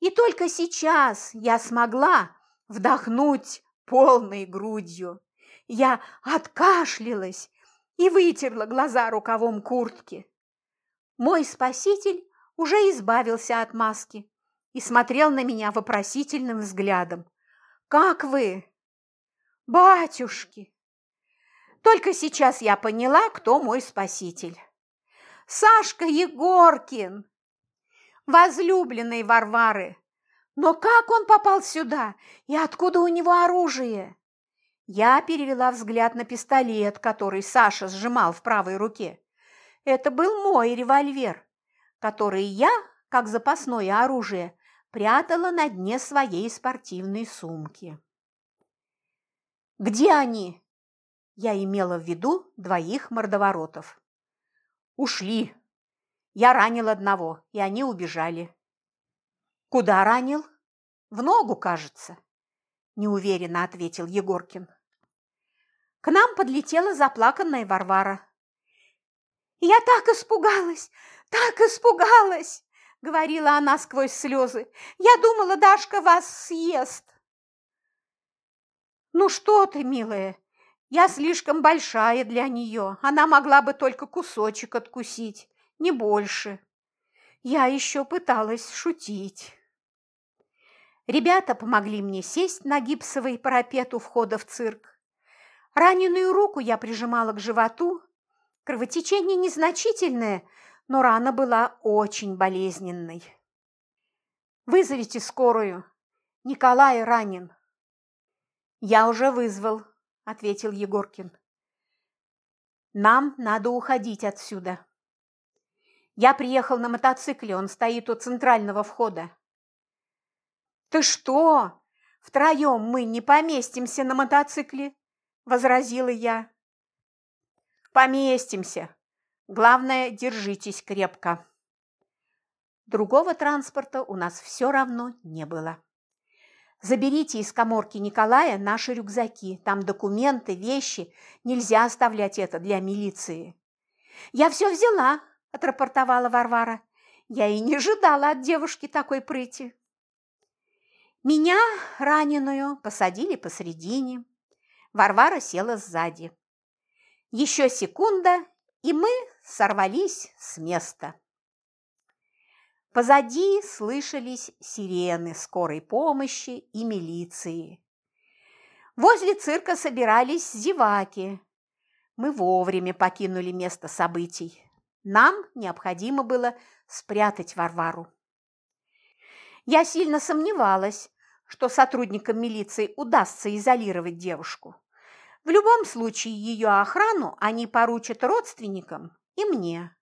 и только сейчас я смогла вдохнуть полной грудью. Я откашлялась и вытерла глаза рукавом куртки. Мой спаситель уже избавился от маски и смотрел на меня вопросительным взглядом. «Как вы?» «Батюшки!» Только сейчас я поняла, кто мой спаситель. Сашка Егоркин, возлюбленный Варвары. Но как он попал сюда и откуда у него оружие? Я перевела взгляд на пистолет, который Саша сжимал в правой руке. Это был мой револьвер, который я, как запасное оружие, прятала на дне своей спортивной сумки. «Где они?» Я имела в виду двоих мордоворотов. Ушли. Я ранил одного, и они убежали. Куда ранил? В ногу, кажется, неуверенно ответил Егоркин. К нам подлетела заплаканная Варвара. Я так испугалась, так испугалась, говорила она сквозь слезы. Я думала, Дашка вас съест. Ну что ты, милая, я слишком большая для нее, она могла бы только кусочек откусить, не больше. Я еще пыталась шутить. Ребята помогли мне сесть на гипсовый парапет у входа в цирк. Раненую руку я прижимала к животу. Кровотечение незначительное, но рана была очень болезненной. «Вызовите скорую. Николай ранен». «Я уже вызвал», – ответил Егоркин. «Нам надо уходить отсюда. Я приехал на мотоцикле, он стоит у центрального входа». «Ты что? Втроем мы не поместимся на мотоцикле?» – возразила я. «Поместимся. Главное, держитесь крепко». Другого транспорта у нас все равно не было. Заберите из коморки Николая наши рюкзаки. Там документы, вещи. Нельзя оставлять это для милиции. Я все взяла, отрапортовала Варвара. Я и не ожидала от девушки такой прыти. Меня, раненую, посадили посредине. Варвара села сзади. Еще секунда, и мы сорвались с места. Позади слышались сирены скорой помощи и милиции. Возле цирка собирались зеваки. Мы вовремя покинули место событий. Нам необходимо было спрятать Варвару. Я сильно сомневалась, что сотрудникам милиции удастся изолировать девушку. В любом случае ее охрану они поручат родственникам и мне.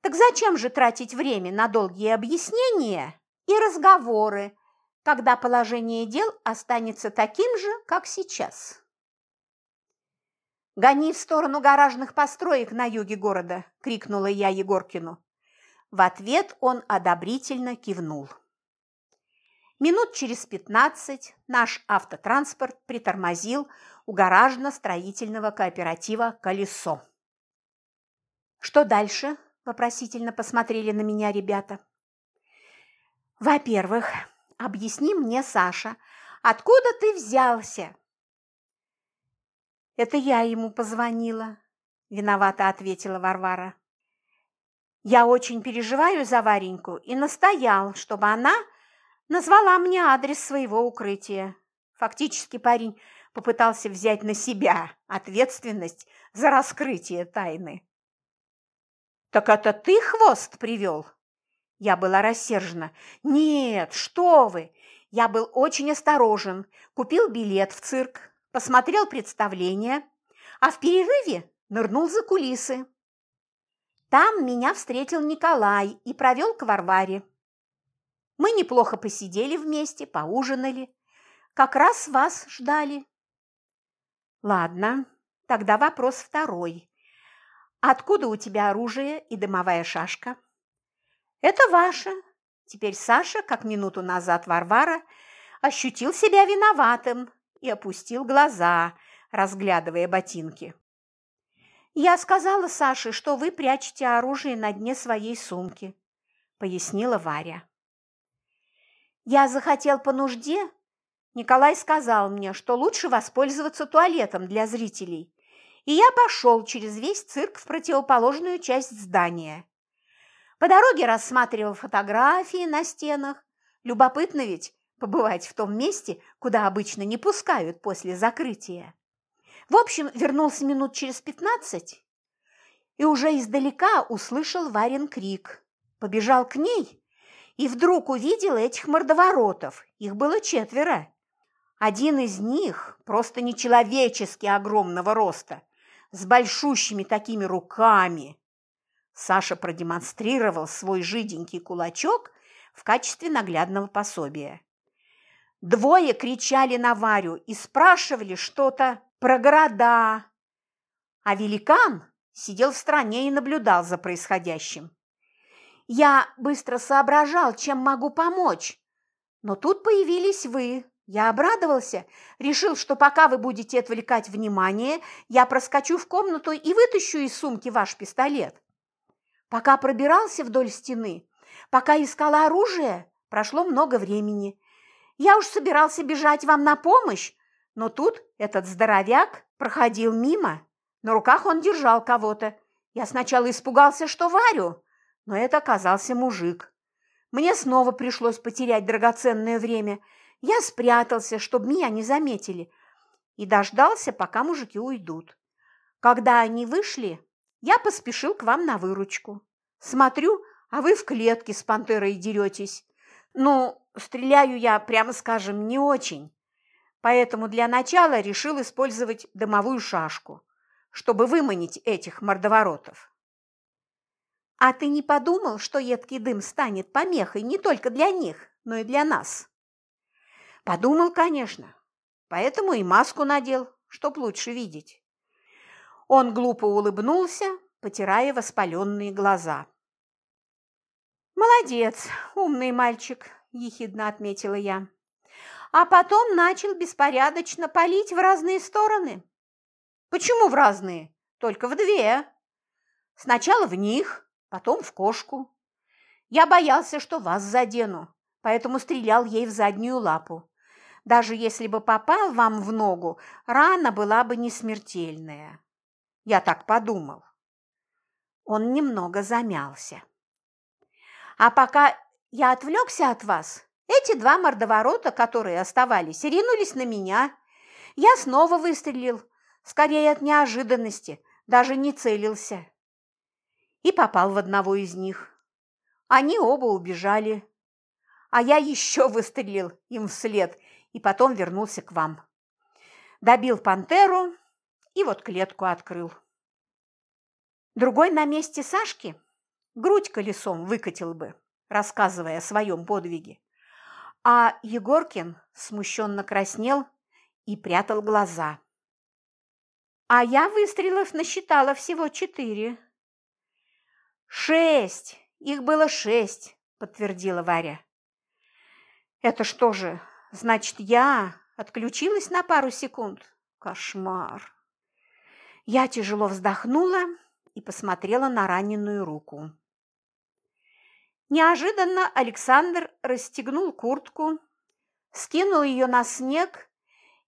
Так зачем же тратить время на долгие объяснения и разговоры, когда положение дел останется таким же, как сейчас? «Гони в сторону гаражных построек на юге города!» – крикнула я Егоркину. В ответ он одобрительно кивнул. Минут через пятнадцать наш автотранспорт притормозил у гаражно-строительного кооператива «Колесо». «Что дальше?» – вопросительно посмотрели на меня ребята. «Во-первых, объясни мне, Саша, откуда ты взялся?» «Это я ему позвонила», – виновато ответила Варвара. «Я очень переживаю за Вареньку и настоял, чтобы она назвала мне адрес своего укрытия. Фактически парень попытался взять на себя ответственность за раскрытие тайны. «Так это ты хвост привел?» Я была рассержена. «Нет, что вы! Я был очень осторожен, купил билет в цирк, посмотрел представление, а в перерыве нырнул за кулисы. Там меня встретил Николай и провел к Варваре. Мы неплохо посидели вместе, поужинали. Как раз вас ждали. Ладно, тогда вопрос второй. Откуда у тебя оружие и дымовая шашка? Это ваше. Теперь Саша, как минуту назад Варвара, ощутил себя виноватым и опустил глаза, разглядывая ботинки. «Я сказала Саше, что вы прячете оружие на дне своей сумки», – пояснила Варя. «Я захотел по нужде. Николай сказал мне, что лучше воспользоваться туалетом для зрителей, и я пошел через весь цирк в противоположную часть здания. По дороге рассматривал фотографии на стенах. Любопытно ведь побывать в том месте, куда обычно не пускают после закрытия. В общем, вернулся минут через пятнадцать и уже издалека услышал Варен крик. Побежал к ней и вдруг увидел этих мордоворотов. Их было четверо. Один из них просто нечеловечески огромного роста, с большущими такими руками. Саша продемонстрировал свой жиденький кулачок в качестве наглядного пособия. Двое кричали на Варю и спрашивали что-то про города, а великан сидел в стороне и наблюдал за происходящим. Я быстро соображал, чем могу помочь, но тут появились вы, я обрадовался, решил, что пока вы будете отвлекать внимание, я проскочу в комнату и вытащу из сумки ваш пистолет. Пока пробирался вдоль стены, пока искала оружие, прошло много времени. Я уж собирался бежать вам на помощь, но тут этот здоровяк проходил мимо. На руках он держал кого-то. Я сначала испугался, что Варю, но это оказался мужик. Мне снова пришлось потерять драгоценное время – я спрятался, чтобы меня не заметили, и дождался, пока мужики уйдут. Когда они вышли, я поспешил к вам на выручку. Смотрю, а вы в клетке с пантерой деретесь. Ну, стреляю я, прямо скажем, не очень. Поэтому для начала решил использовать дымовую шашку, чтобы выманить этих мордоворотов. А ты не подумал, что едкий дым станет помехой не только для них, но и для нас? Подумал, конечно, поэтому и маску надел, чтоб лучше видеть. Он глупо улыбнулся, потирая воспаленные глаза. «Молодец, умный мальчик», – ехидно отметила я. А потом начал беспорядочно палить в разные стороны. «Почему в разные? Только в две. Сначала в них, потом в кошку. Я боялся, что вас задену, поэтому стрелял ей в заднюю лапу. Даже если бы попал вам в ногу, рана была бы не смертельная. Я так подумал. Он немного замялся. А пока я отвлекся от вас, эти два мордоворота, которые оставались, ринулись на меня. Я снова выстрелил, скорее от неожиданности, даже не целился. И попал в одного из них. Они оба убежали. А я еще выстрелил им вслед и потом вернулся к вам. Добил пантеру и вот клетку открыл. Другой на месте Сашки грудь колесом выкатил бы, рассказывая о своем подвиге. А Егоркин смущенно краснел и прятал глаза. А я выстрелов насчитала всего четыре. Шесть, их было шесть, подтвердила Варя. Это что же, значит, я отключилась на пару секунд? Кошмар. Я тяжело вздохнула и посмотрела на раненую руку. Неожиданно Александр расстегнул куртку, скинул ее на снег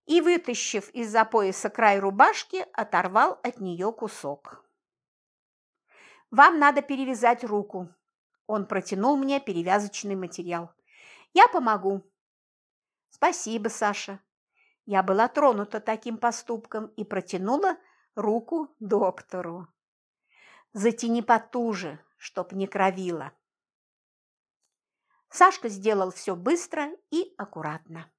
и, вытащив из-за пояса край рубашки, оторвал от нее кусок. «Вам надо перевязать руку», – он протянул мне перевязочный материал. «Я помогу». «Спасибо, Саша». Я была тронута таким поступком и протянула руку доктору. «Затяни потуже, чтоб не кровило». Сашка сделал все быстро и аккуратно.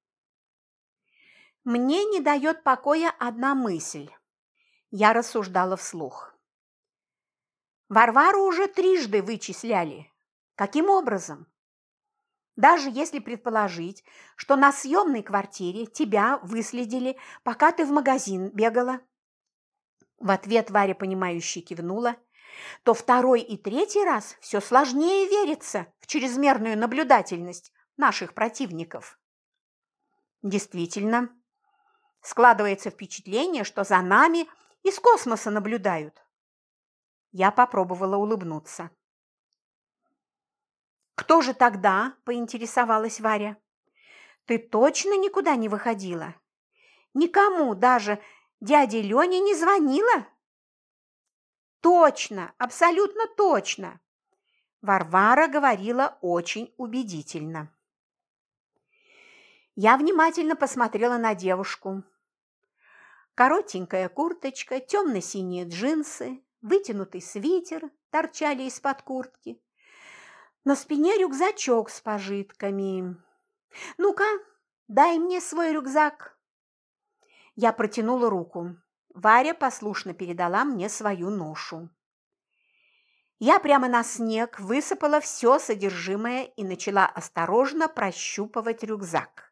Мне не дает покоя одна мысль. Я рассуждала вслух. Варвару уже трижды вычисляли. Каким образом? Даже если предположить, что на съемной квартире тебя выследили, пока ты в магазин бегала. В ответ Варя, понимающе кивнула то второй и третий раз все сложнее верится в чрезмерную наблюдательность наших противников. Действительно, складывается впечатление, что за нами из космоса наблюдают. Я попробовала улыбнуться. «Кто же тогда?» – поинтересовалась Варя. «Ты точно никуда не выходила? Никому, даже дяде Лене не звонила?» Точно, абсолютно точно. Варвара говорила очень убедительно. Я внимательно посмотрела на девушку. Коротенькая курточка, темно-синие джинсы, вытянутый свитер торчали из-под куртки. На спине рюкзачок с пожитками. «Ну-ка, дай мне свой рюкзак». Я протянула руку. Варя послушно передала мне свою ношу. Я прямо на снег высыпала все содержимое и начала осторожно прощупывать рюкзак.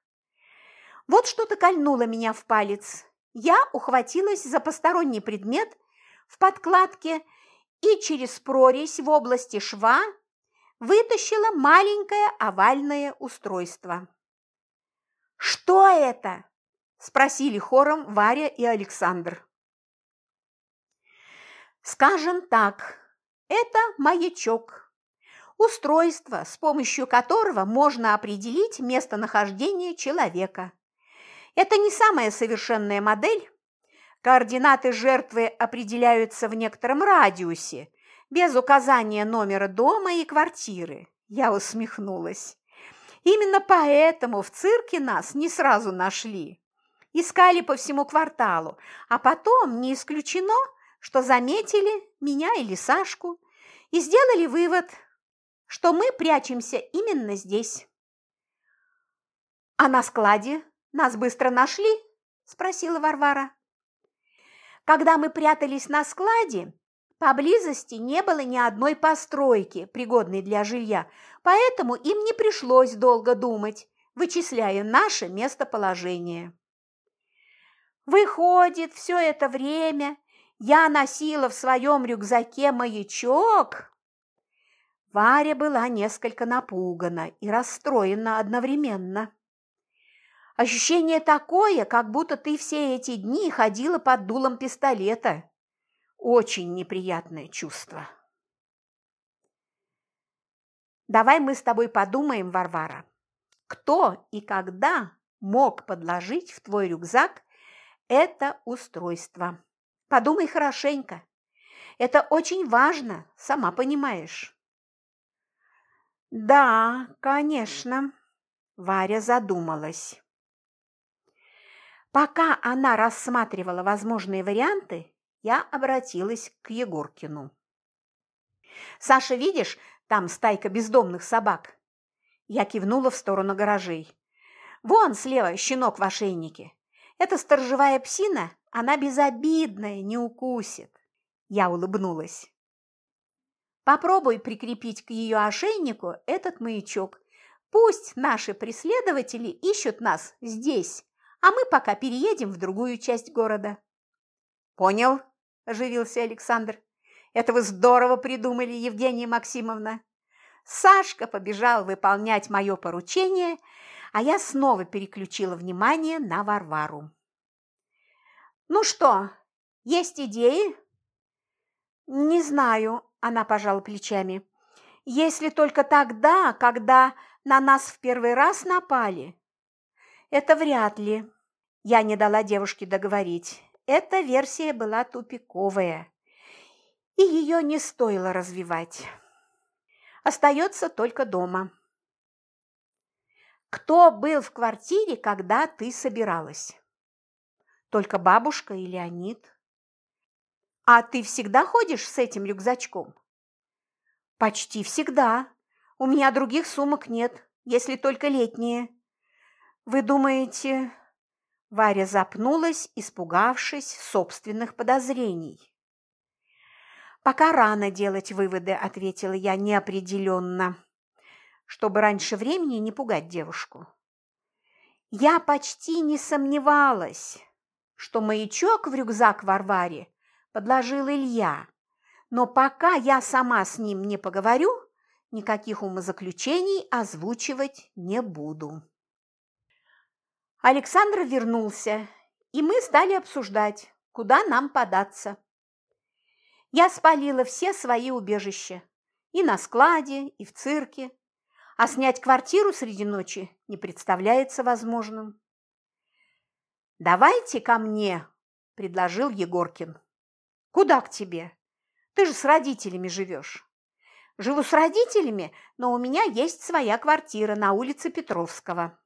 Вот что-то кольнуло меня в палец. Я ухватилась за посторонний предмет в подкладке и через прорезь в области шва вытащила маленькое овальное устройство. «Что это?» – спросили хором Варя и Александр. Скажем так, это маячок, устройство, с помощью которого можно определить местонахождение человека. Это не самая совершенная модель. Координаты жертвы определяются в некотором радиусе, без указания номера дома и квартиры. Я усмехнулась. Именно поэтому в цирке нас не сразу нашли. Искали по всему кварталу, а потом, не исключено, что заметили меня или Сашку и сделали вывод, что мы прячемся именно здесь. «А на складе нас быстро нашли?» – спросила Варвара. «Когда мы прятались на складе, поблизости не было ни одной постройки, пригодной для жилья, поэтому им не пришлось долго думать, вычисляя наше местоположение». Выходит, все это время я носила в своем рюкзаке маячок. Варя была несколько напугана и расстроена одновременно. Ощущение такое, как будто ты все эти дни ходила под дулом пистолета. Очень неприятное чувство. Давай мы с тобой подумаем, Варвара, кто и когда мог подложить в твой рюкзак это устройство. Подумай хорошенько. Это очень важно, сама понимаешь. Да, конечно, Варя задумалась. Пока она рассматривала возможные варианты, я обратилась к Егоркину. «Саша, видишь, там стайка бездомных собак?» Я кивнула в сторону гаражей. «Вон слева щенок в ошейнике. Это сторожевая псина она безобидная, не укусит. Я улыбнулась. Попробуй прикрепить к ее ошейнику этот маячок. Пусть наши преследователи ищут нас здесь, а мы пока переедем в другую часть города. Понял, оживился Александр. Это вы здорово придумали, Евгения Максимовна. Сашка побежал выполнять мое поручение, а я снова переключила внимание на Варвару. «Ну что, есть идеи?» «Не знаю», – она пожала плечами. «Если только тогда, когда на нас в первый раз напали». «Это вряд ли», – я не дала девушке договорить. Эта версия была тупиковая, и ее не стоило развивать. Остается только дома. Кто был в квартире, когда ты собиралась? Только бабушка и Леонид. А ты всегда ходишь с этим рюкзачком? Почти всегда. У меня других сумок нет, если только летние. Вы думаете... Варя запнулась, испугавшись собственных подозрений. «Пока рано делать выводы», – ответила я неопределенно чтобы раньше времени не пугать девушку. Я почти не сомневалась, что маячок в рюкзак Варваре подложил Илья, но пока я сама с ним не поговорю, никаких умозаключений озвучивать не буду. Александр вернулся, и мы стали обсуждать, куда нам податься. Я спалила все свои убежища и на складе, и в цирке, а снять квартиру среди ночи не представляется возможным. «Давайте ко мне», – предложил Егоркин. «Куда к тебе? Ты же с родителями живешь». «Живу с родителями, но у меня есть своя квартира на улице Петровского».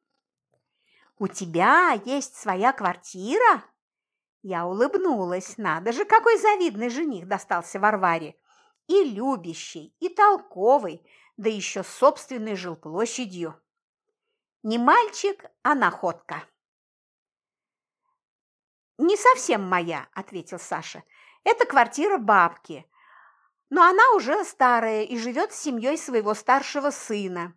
«У тебя есть своя квартира?» Я улыбнулась. Надо же, какой завидный жених достался Варваре. И любящий, и толковый, да еще с собственной жилплощадью. Не мальчик, а находка. «Не совсем моя», – ответил Саша. «Это квартира бабки, но она уже старая и живет с семьей своего старшего сына.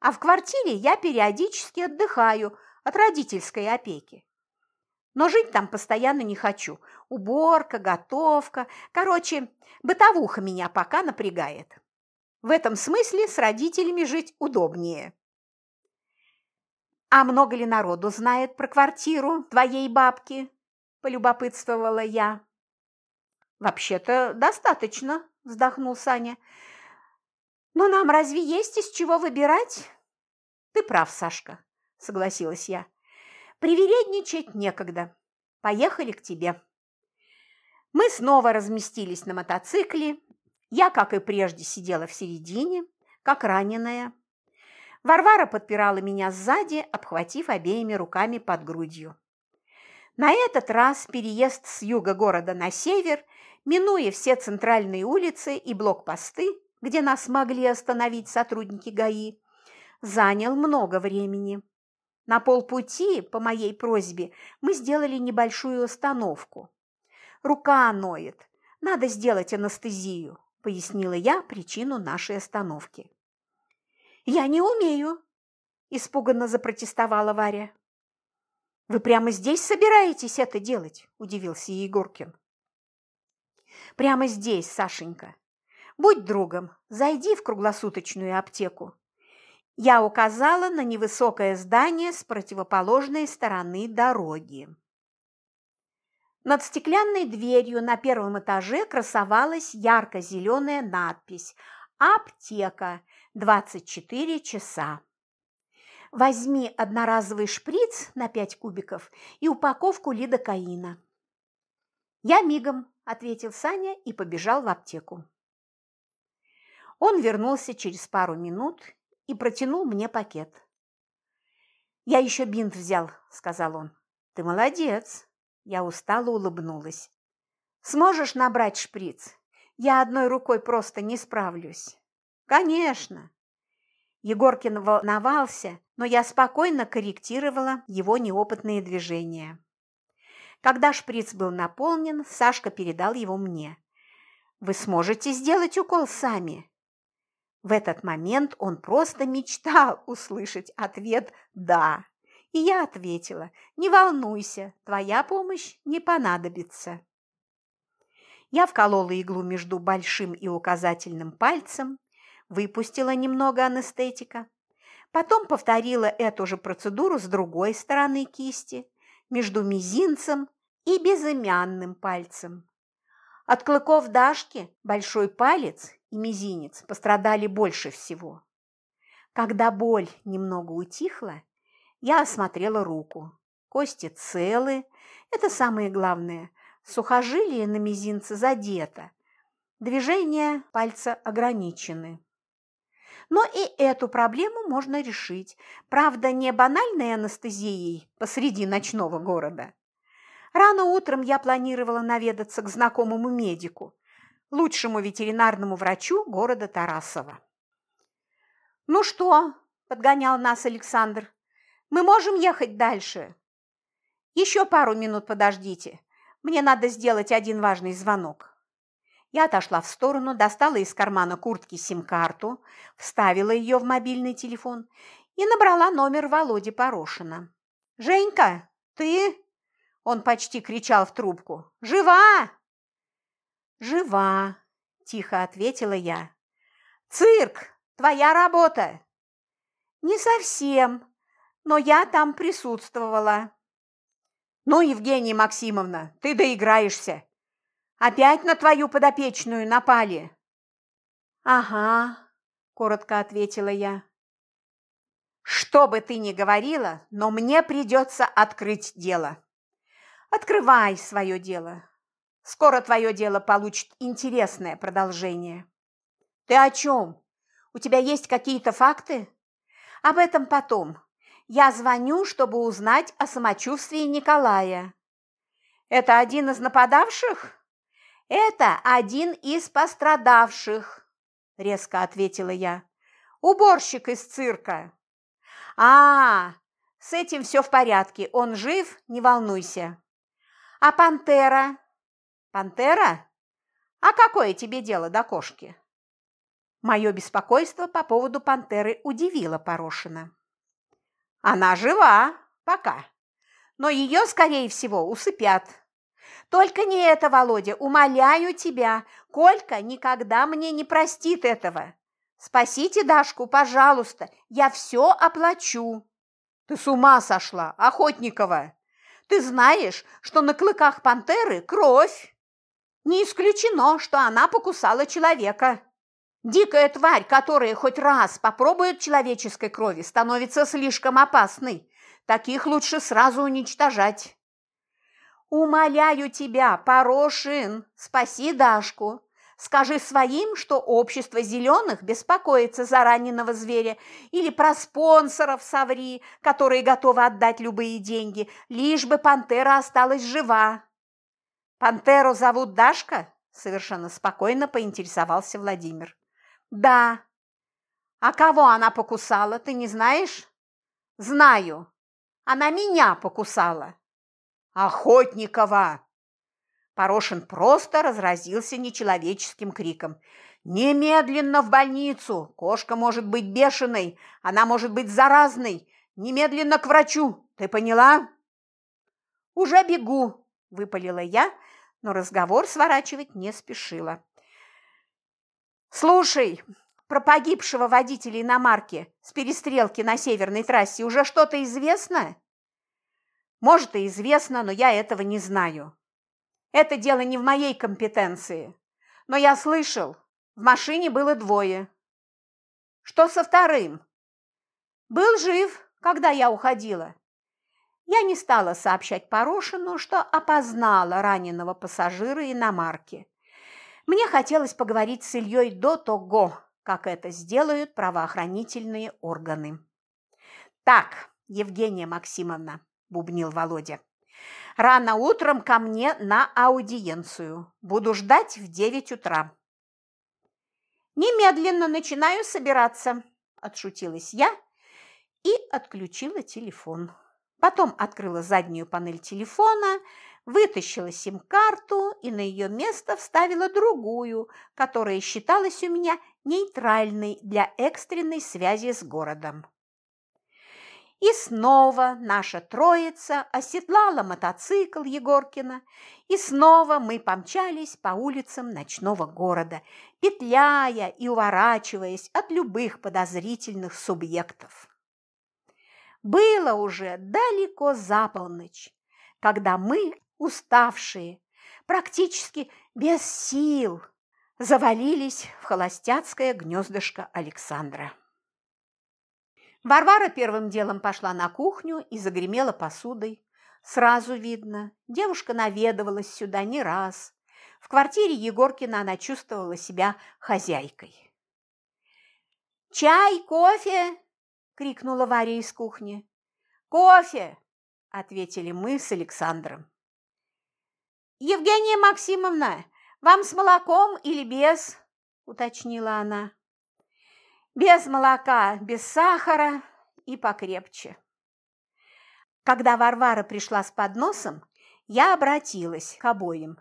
А в квартире я периодически отдыхаю от родительской опеки. Но жить там постоянно не хочу. Уборка, готовка. Короче, бытовуха меня пока напрягает. В этом смысле с родителями жить удобнее. «А много ли народу знает про квартиру твоей бабки?» – полюбопытствовала я. «Вообще-то достаточно», – вздохнул Саня. «Но нам разве есть из чего выбирать?» «Ты прав, Сашка», – согласилась я. «Привередничать некогда. Поехали к тебе». Мы снова разместились на мотоцикле, я, как и прежде, сидела в середине, как раненая. Варвара подпирала меня сзади, обхватив обеими руками под грудью. На этот раз переезд с юга города на север, минуя все центральные улицы и блокпосты, где нас могли остановить сотрудники ГАИ, занял много времени. На полпути, по моей просьбе, мы сделали небольшую остановку. Рука ноет, надо сделать анестезию. – пояснила я причину нашей остановки. «Я не умею», – испуганно запротестовала Варя. «Вы прямо здесь собираетесь это делать?» – удивился Егоркин. «Прямо здесь, Сашенька. Будь другом, зайди в круглосуточную аптеку». Я указала на невысокое здание с противоположной стороны дороги. Над стеклянной дверью на первом этаже красовалась ярко-зеленая надпись «Аптека. 24 часа». Возьми одноразовый шприц на 5 кубиков и упаковку лидокаина. «Я мигом», – ответил Саня и побежал в аптеку. Он вернулся через пару минут и протянул мне пакет. «Я еще бинт взял», – сказал он. «Ты молодец», я устало улыбнулась. «Сможешь набрать шприц? Я одной рукой просто не справлюсь». «Конечно!» Егоркин волновался, но я спокойно корректировала его неопытные движения. Когда шприц был наполнен, Сашка передал его мне. «Вы сможете сделать укол сами?» В этот момент он просто мечтал услышать ответ «да». И я ответила, не волнуйся, твоя помощь не понадобится. Я вколола иглу между большим и указательным пальцем, выпустила немного анестетика, потом повторила эту же процедуру с другой стороны кисти, между мизинцем и безымянным пальцем. От клыков Дашки большой палец и мизинец пострадали больше всего. Когда боль немного утихла, я осмотрела руку. Кости целы, это самое главное. Сухожилие на мизинце задето. Движения пальца ограничены. Но и эту проблему можно решить. Правда, не банальной анестезией посреди ночного города. Рано утром я планировала наведаться к знакомому медику, лучшему ветеринарному врачу города Тарасова. «Ну что?» – подгонял нас Александр. «Мы можем ехать дальше?» «Еще пару минут подождите. Мне надо сделать один важный звонок». Я отошла в сторону, достала из кармана куртки сим-карту, вставила ее в мобильный телефон и набрала номер Володи Порошина. «Женька, ты?» – он почти кричал в трубку. «Жива?» «Жива», – тихо ответила я. «Цирк! Твоя работа!» «Не совсем, но я там присутствовала». «Ну, Евгения Максимовна, ты доиграешься. Опять на твою подопечную напали?» «Ага», – коротко ответила я. «Что бы ты ни говорила, но мне придется открыть дело. Открывай свое дело. Скоро твое дело получит интересное продолжение». «Ты о чем? У тебя есть какие-то факты?» «Об этом потом. Я звоню, чтобы узнать о самочувствии Николая». «Это один из нападавших?» «Это один из пострадавших», – резко ответила я. «Уборщик из цирка». «А, с этим все в порядке, он жив, не волнуйся». «А пантера?» «Пантера? А какое тебе дело до кошки?» Мое беспокойство по поводу пантеры удивило Порошина. «Она жива, пока, но ее, скорее всего, усыпят». Только не это, Володя, умоляю тебя. Колька никогда мне не простит этого. Спасите Дашку, пожалуйста, я все оплачу. Ты с ума сошла, Охотникова. Ты знаешь, что на клыках пантеры кровь. Не исключено, что она покусала человека. Дикая тварь, которая хоть раз попробует человеческой крови, становится слишком опасной. Таких лучше сразу уничтожать. «Умоляю тебя, Порошин, спаси Дашку. Скажи своим, что общество зеленых беспокоится за раненого зверя, или про спонсоров соври, которые готовы отдать любые деньги, лишь бы пантера осталась жива». «Пантеру зовут Дашка?» – совершенно спокойно поинтересовался Владимир. «Да». «А кого она покусала, ты не знаешь?» «Знаю. Она меня покусала». Охотникова!» Порошин просто разразился нечеловеческим криком. «Немедленно в больницу! Кошка может быть бешеной, она может быть заразной! Немедленно к врачу! Ты поняла?» «Уже бегу!» – выпалила я, но разговор сворачивать не спешила. «Слушай, про погибшего водителя иномарки с перестрелки на северной трассе уже что-то известно?» Может, и известно, но я этого не знаю. Это дело не в моей компетенции. Но я слышал, в машине было двое. Что со вторым? Был жив, когда я уходила. Я не стала сообщать Порошину, что опознала раненого пассажира иномарки. Мне хотелось поговорить с Ильей до того, как это сделают правоохранительные органы. Так, Евгения Максимовна, бубнил Володя. Рано утром ко мне на аудиенцию. Буду ждать в девять утра. Немедленно начинаю собираться, отшутилась я и отключила телефон. Потом открыла заднюю панель телефона, вытащила сим-карту и на ее место вставила другую, которая считалась у меня нейтральной для экстренной связи с городом. И снова наша троица оседлала мотоцикл Егоркина, и снова мы помчались по улицам ночного города, петляя и уворачиваясь от любых подозрительных субъектов. Было уже далеко за полночь, когда мы, уставшие, практически без сил, завалились в холостяцкое гнездышко Александра. Варвара первым делом пошла на кухню и загремела посудой. Сразу видно, девушка наведывалась сюда не раз. В квартире Егоркина она чувствовала себя хозяйкой. «Чай, кофе!» – крикнула Варя из кухни. «Кофе!» – ответили мы с Александром. «Евгения Максимовна, вам с молоком или без?» – уточнила она. «Без молока, без сахара и покрепче». Когда Варвара пришла с подносом, я обратилась к обоим.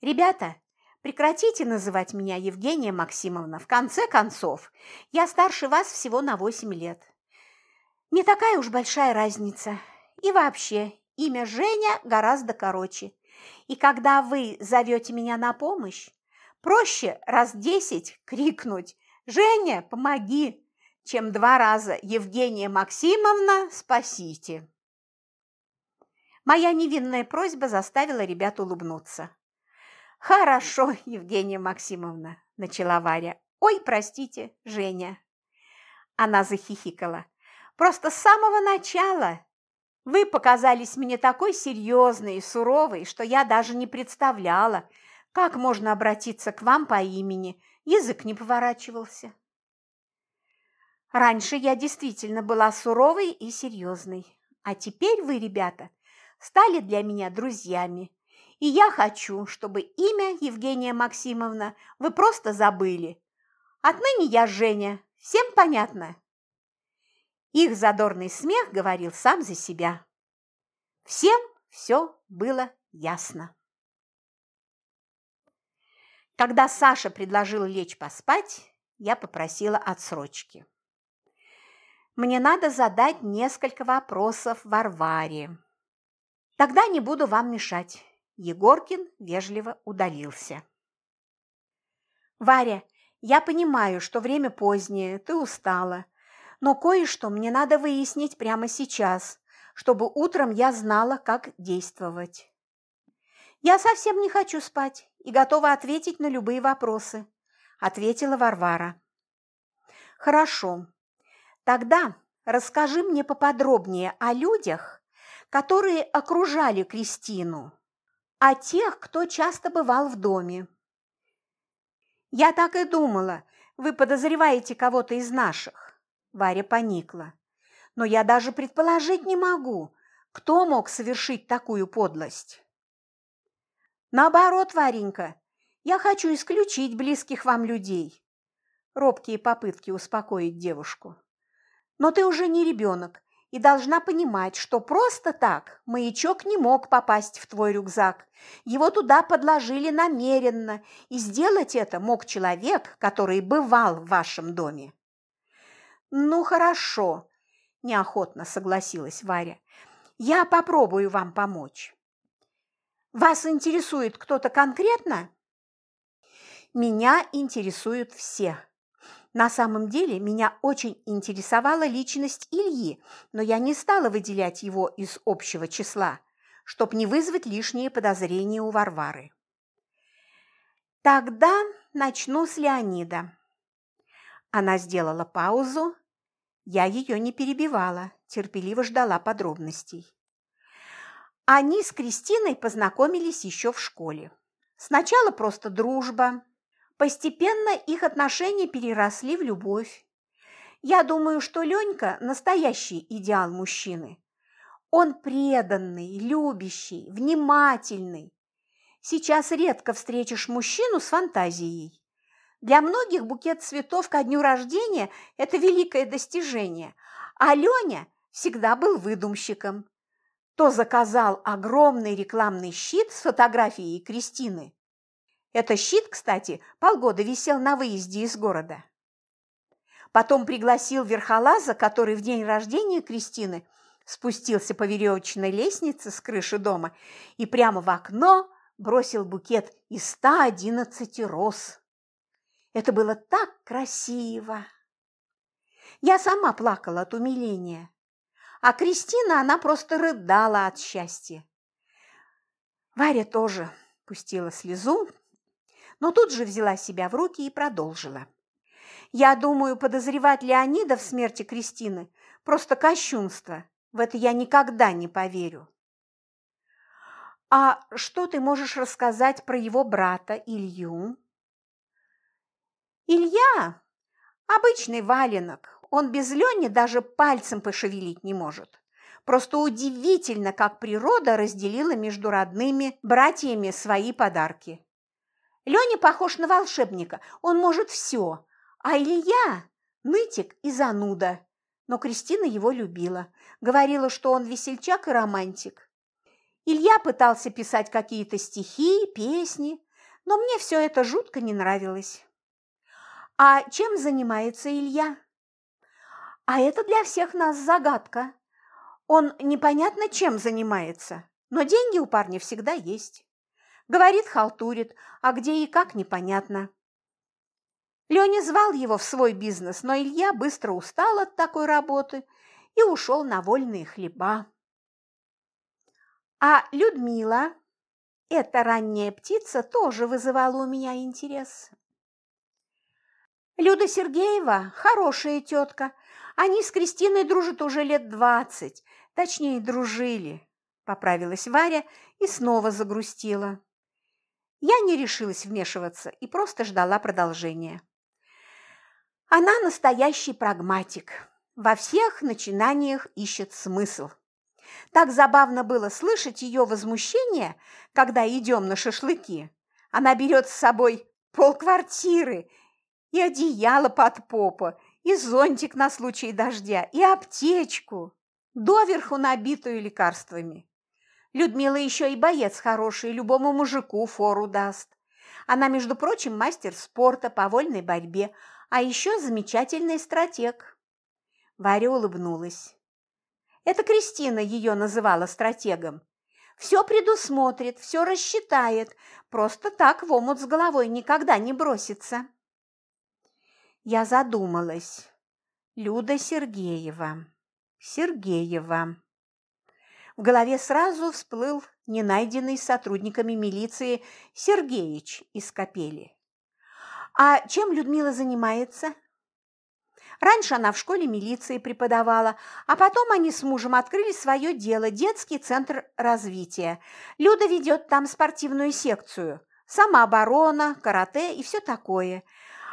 «Ребята, прекратите называть меня Евгения Максимовна. В конце концов, я старше вас всего на восемь лет. Не такая уж большая разница. И вообще, имя Женя гораздо короче. И когда вы зовете меня на помощь, проще раз десять крикнуть «Женя, помоги!», чем два раза «Евгения Максимовна, спасите!». Моя невинная просьба заставила ребят улыбнуться. «Хорошо, Евгения Максимовна», – начала Варя. «Ой, простите, Женя». Она захихикала. «Просто с самого начала вы показались мне такой серьезной и суровой, что я даже не представляла, как можно обратиться к вам по имени. Язык не поворачивался. Раньше я действительно была суровой и серьезной, а теперь вы, ребята, стали для меня друзьями. И я хочу, чтобы имя Евгения Максимовна вы просто забыли. Отныне я Женя. Всем понятно? Их задорный смех говорил сам за себя. Всем все было ясно. Когда Саша предложил лечь поспать, я попросила отсрочки. Мне надо задать несколько вопросов Варваре. Тогда не буду вам мешать. Егоркин вежливо удалился. Варя, я понимаю, что время позднее, ты устала, но кое-что мне надо выяснить прямо сейчас, чтобы утром я знала, как действовать. Я совсем не хочу спать и готова ответить на любые вопросы, ответила Варвара. Хорошо. Тогда расскажи мне поподробнее о людях, которые окружали Кристину, о тех, кто часто бывал в доме. Я так и думала, вы подозреваете кого-то из наших. Варя поникла. «Но я даже предположить не могу, кто мог совершить такую подлость». «Наоборот, Варенька, я хочу исключить близких вам людей». Робкие попытки успокоить девушку. «Но ты уже не ребенок и должна понимать, что просто так маячок не мог попасть в твой рюкзак. Его туда подложили намеренно, и сделать это мог человек, который бывал в вашем доме. «Ну, хорошо», – неохотно согласилась Варя. «Я попробую вам помочь». «Вас интересует кто-то конкретно?» «Меня интересуют все», на самом деле меня очень интересовала личность Ильи, но я не стала выделять его из общего числа, чтобы не вызвать лишние подозрения у Варвары. Тогда начну с Леонида. Она сделала паузу. Я ее не перебивала, терпеливо ждала подробностей. Они с Кристиной познакомились еще в школе. Сначала просто дружба. Постепенно их отношения переросли в любовь. Я думаю, что Ленька – настоящий идеал мужчины. Он преданный, любящий, внимательный. Сейчас редко встретишь мужчину с фантазией. Для многих букет цветов ко дню рождения – это великое достижение, а Леня всегда был выдумщиком. То заказал огромный рекламный щит с фотографией Кристины. Это щит, кстати, полгода висел на выезде из города. Потом пригласил верхолаза, который в день рождения Кристины спустился по веревочной лестнице с крыши дома и прямо в окно бросил букет из 111 роз. Это было так красиво! Я сама плакала от умиления, а Кристина, она просто рыдала от счастья. Варя тоже пустила слезу, но тут же взяла себя в руки и продолжила. Я думаю, подозревать Леонида в смерти Кристины – просто кощунство. В это я никогда не поверю. А что ты можешь рассказать про его брата Илью? Илья – обычный валенок. Он без Лени даже пальцем пошевелить не может. Просто удивительно, как природа разделила между родными братьями свои подарки. Леня похож на волшебника, он может все, а Илья – нытик и зануда. Но Кристина его любила, говорила, что он весельчак и романтик. Илья пытался писать какие-то стихи, песни, но мне все это жутко не нравилось. А чем занимается Илья? А это для всех нас загадка. Он непонятно чем занимается, но деньги у парня всегда есть. Говорит, халтурит, а где и как непонятно. Леня звал его в свой бизнес, но Илья быстро устал от такой работы и ушел на вольные хлеба. А Людмила, эта ранняя птица, тоже вызывала у меня интерес. Люда Сергеева – хорошая тетка. Они с Кристиной дружат уже лет двадцать, точнее, дружили. Поправилась Варя и снова загрустила. Я не решилась вмешиваться и просто ждала продолжения. Она настоящий прагматик. Во всех начинаниях ищет смысл. Так забавно было слышать ее возмущение, когда идем на шашлыки. Она берет с собой полквартиры и одеяло под попа, и зонтик на случай дождя, и аптечку, доверху набитую лекарствами. Людмила еще и боец хороший, любому мужику фору даст. Она, между прочим, мастер спорта по вольной борьбе, а еще замечательный стратег. Варя улыбнулась. Это Кристина ее называла стратегом. Все предусмотрит, все рассчитает, просто так в омут с головой никогда не бросится. Я задумалась. Люда Сергеева. Сергеева. В голове сразу всплыл ненайденный сотрудниками милиции Сергеич из Капели. А чем Людмила занимается? Раньше она в школе милиции преподавала, а потом они с мужем открыли свое дело – детский центр развития. Люда ведет там спортивную секцию, самооборона, карате и все такое.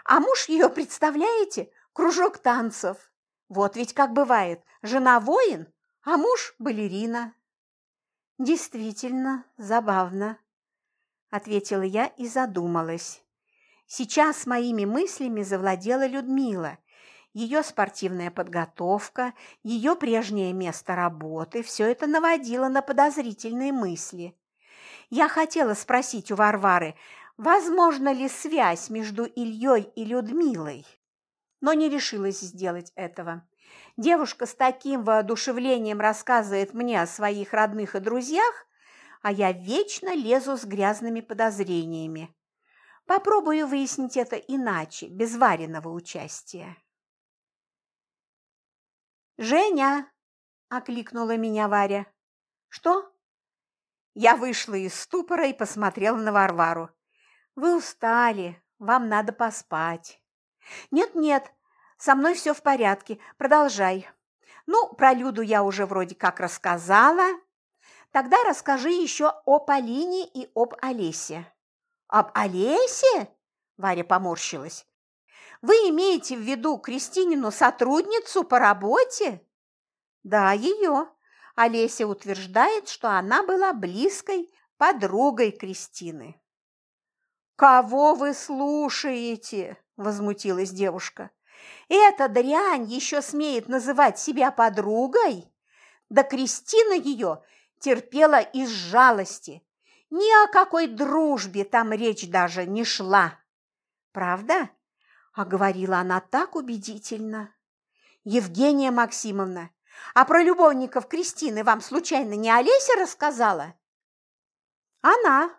А муж ее, представляете, кружок танцев. Вот ведь как бывает, жена воин, а муж балерина. Действительно забавно, ответила я и задумалась. Сейчас моими мыслями завладела Людмила. Ее спортивная подготовка, ее прежнее место работы – все это наводило на подозрительные мысли. Я хотела спросить у Варвары, возможно ли связь между Ильей и Людмилой, но не решилась сделать этого. Девушка с таким воодушевлением рассказывает мне о своих родных и друзьях, а я вечно лезу с грязными подозрениями. Попробую выяснить это иначе, без вареного участия. «Женя!» – окликнула меня Варя. «Что?» Я вышла из ступора и посмотрела на Варвару. «Вы устали, вам надо поспать». «Нет-нет, со мной все в порядке, продолжай». «Ну, про Люду я уже вроде как рассказала. Тогда расскажи еще о Полине и об Олесе». «Об Олесе?» – Варя поморщилась. «Вы имеете в виду Кристинину сотрудницу по работе?» «Да, ее. Олеся утверждает, что она была близкой подругой Кристины». «Кого вы слушаете?» – возмутилась девушка. «Эта дрянь еще смеет называть себя подругой? Да Кристина ее терпела из жалости, ни о какой дружбе там речь даже не шла. Правда? А говорила она так убедительно. Евгения Максимовна, а про любовников Кристины вам случайно не Олеся рассказала? Она.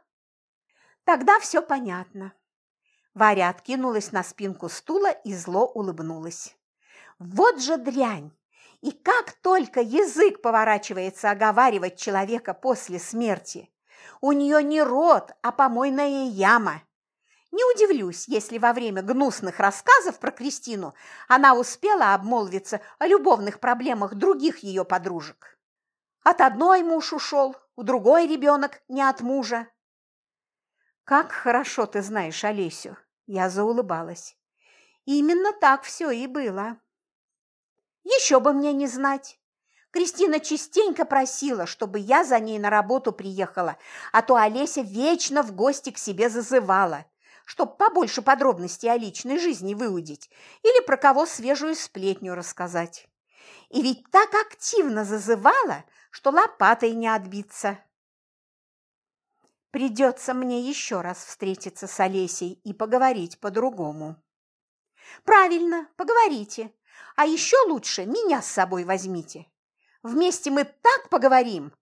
Тогда все понятно. Варя откинулась на спинку стула и зло улыбнулась. Вот же дрянь! И как только язык поворачивается оговаривать человека после смерти, у нее не рот, а помойная яма. Не удивлюсь, если во время гнусных рассказов про Кристину она успела обмолвиться о любовных проблемах других ее подружек. От одной муж ушел, у другой ребенок не от мужа. «Как хорошо ты знаешь Олесю!» Я заулыбалась. Именно так все и было. Еще бы мне не знать. Кристина частенько просила, чтобы я за ней на работу приехала, а то Олеся вечно в гости к себе зазывала, чтоб побольше подробностей о личной жизни выудить или про кого свежую сплетню рассказать. И ведь так активно зазывала, что лопатой не отбиться. Придется мне еще раз встретиться с Олесей и поговорить по-другому. Правильно, поговорите. А еще лучше меня с собой возьмите. Вместе мы так поговорим,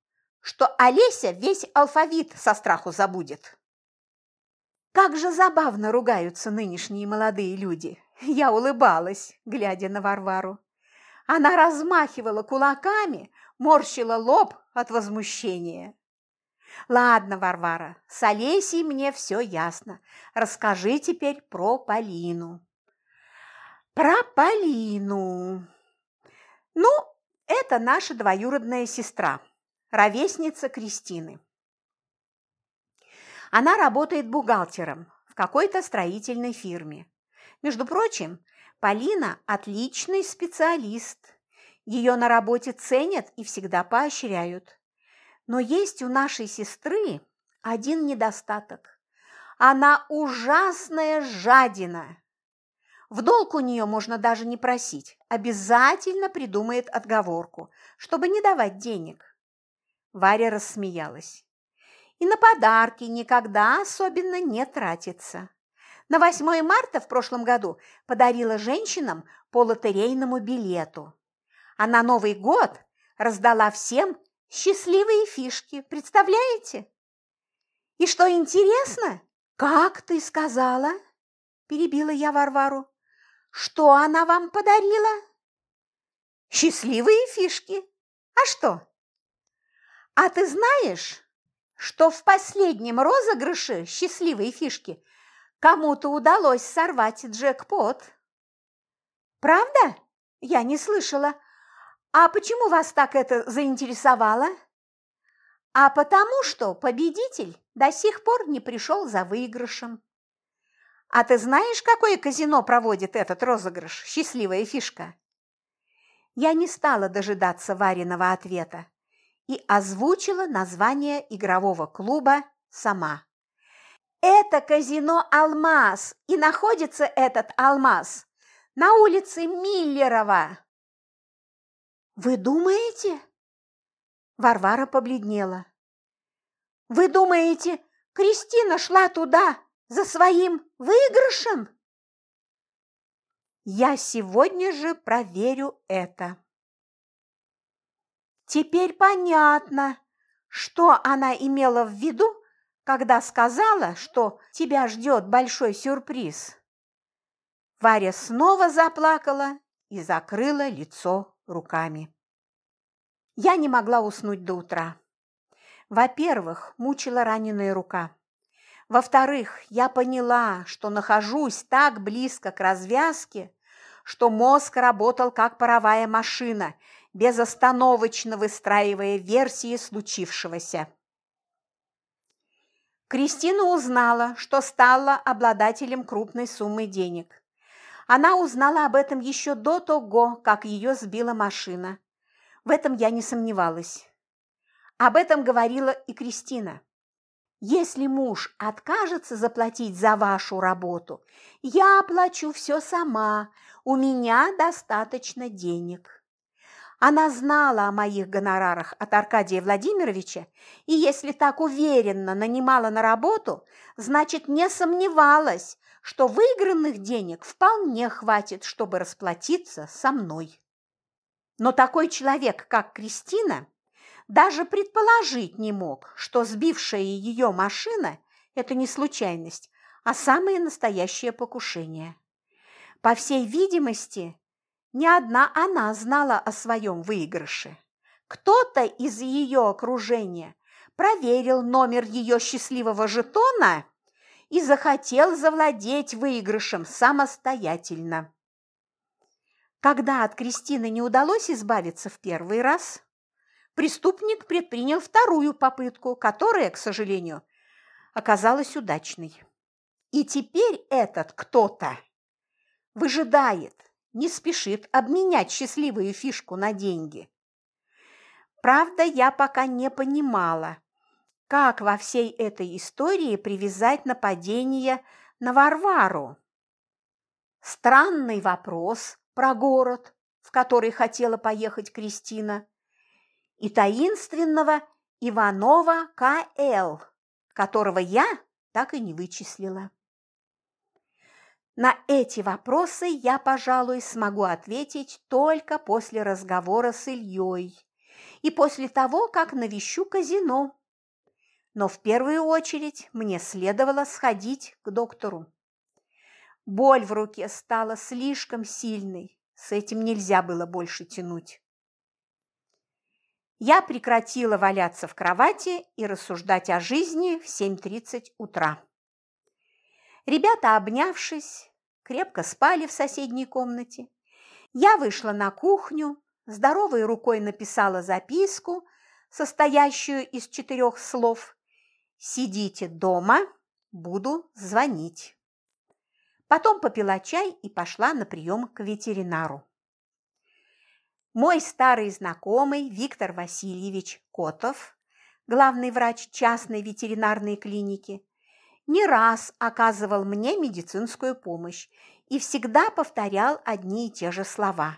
что Олеся весь алфавит со страху забудет. Как же забавно ругаются нынешние молодые люди. Я улыбалась, глядя на Варвару. Она размахивала кулаками, морщила лоб от возмущения. «Ладно, Варвара, с Олесей мне все ясно. Расскажи теперь про Полину». Про Полину. Ну, это наша двоюродная сестра, ровесница Кристины. Она работает бухгалтером в какой-то строительной фирме. Между прочим, Полина – отличный специалист. Ее на работе ценят и всегда поощряют. Но есть у нашей сестры один недостаток. Она ужасная жадина. В долг у нее можно даже не просить, обязательно придумает отговорку, чтобы не давать денег. Варя рассмеялась. И на подарки никогда особенно не тратится. На 8 марта в прошлом году подарила женщинам по лотерейному билету. А на Новый год раздала всем счастливые фишки, представляете? И что интересно, как ты сказала, перебила я Варвару, что она вам подарила? Счастливые фишки. А что? А ты знаешь, что в последнем розыгрыше счастливые фишки кому-то удалось сорвать джекпот? Правда? Я не слышала. А почему вас так это заинтересовало? А потому что победитель до сих пор не пришел за выигрышем. А ты знаешь, какое казино проводит этот розыгрыш? Счастливая фишка. Я не стала дожидаться Вариного ответа и озвучила название игрового клуба сама. Это казино «Алмаз», и находится этот «Алмаз» на улице Миллерова. Вы думаете? Варвара побледнела. Вы думаете, Кристина шла туда за своим выигрышем? Я сегодня же проверю это. Теперь понятно, что она имела в виду, когда сказала, что тебя ждет большой сюрприз. Варя снова заплакала и закрыла лицо руками. Я не могла уснуть до утра. Во-первых, мучила раненая рука. Во-вторых, я поняла, что нахожусь так близко к развязке, что мозг работал как паровая машина, безостановочно выстраивая версии случившегося. Кристина узнала, что стала обладателем крупной суммы денег. Она узнала об этом еще до того, как ее сбила машина. В этом я не сомневалась. Об этом говорила и Кристина. Если муж откажется заплатить за вашу работу, я оплачу все сама, у меня достаточно денег. Она знала о моих гонорарах от Аркадия Владимировича, и если так уверенно нанимала на работу, значит, не сомневалась, что выигранных денег вполне хватит, чтобы расплатиться со мной. Но такой человек, как Кристина, даже предположить не мог, что сбившая ее машина – это не случайность, а самое настоящее покушение. По всей видимости, не одна она знала о своем выигрыше. Кто-то из ее окружения проверил номер ее счастливого жетона и захотел завладеть выигрышем самостоятельно. Когда от Кристины не удалось избавиться в первый раз, преступник предпринял вторую попытку, которая, к сожалению, оказалась удачной. И теперь этот кто-то выжидает, не спешит обменять счастливую фишку на деньги. Правда, я пока не понимала, как во всей этой истории привязать нападение на Варвару. Странный вопрос про город, в который хотела поехать Кристина, и таинственного Иванова К.Л., которого я так и не вычислила. На эти вопросы я, пожалуй, смогу ответить только после разговора с Ильей и после того, как навещу казино. Но в первую очередь мне следовало сходить к доктору. Боль в руке стала слишком сильной, с этим нельзя было больше тянуть. Я прекратила валяться в кровати и рассуждать о жизни в 7.30 утра. Ребята, обнявшись, крепко спали в соседней комнате. Я вышла на кухню, здоровой рукой написала записку, состоящую из четырех слов «Сидите дома, буду звонить». Потом попила чай и пошла на прием к ветеринару. Мой старый знакомый Виктор Васильевич Котов, главный врач частной ветеринарной клиники, не раз оказывал мне медицинскую помощь и всегда повторял одни и те же слова.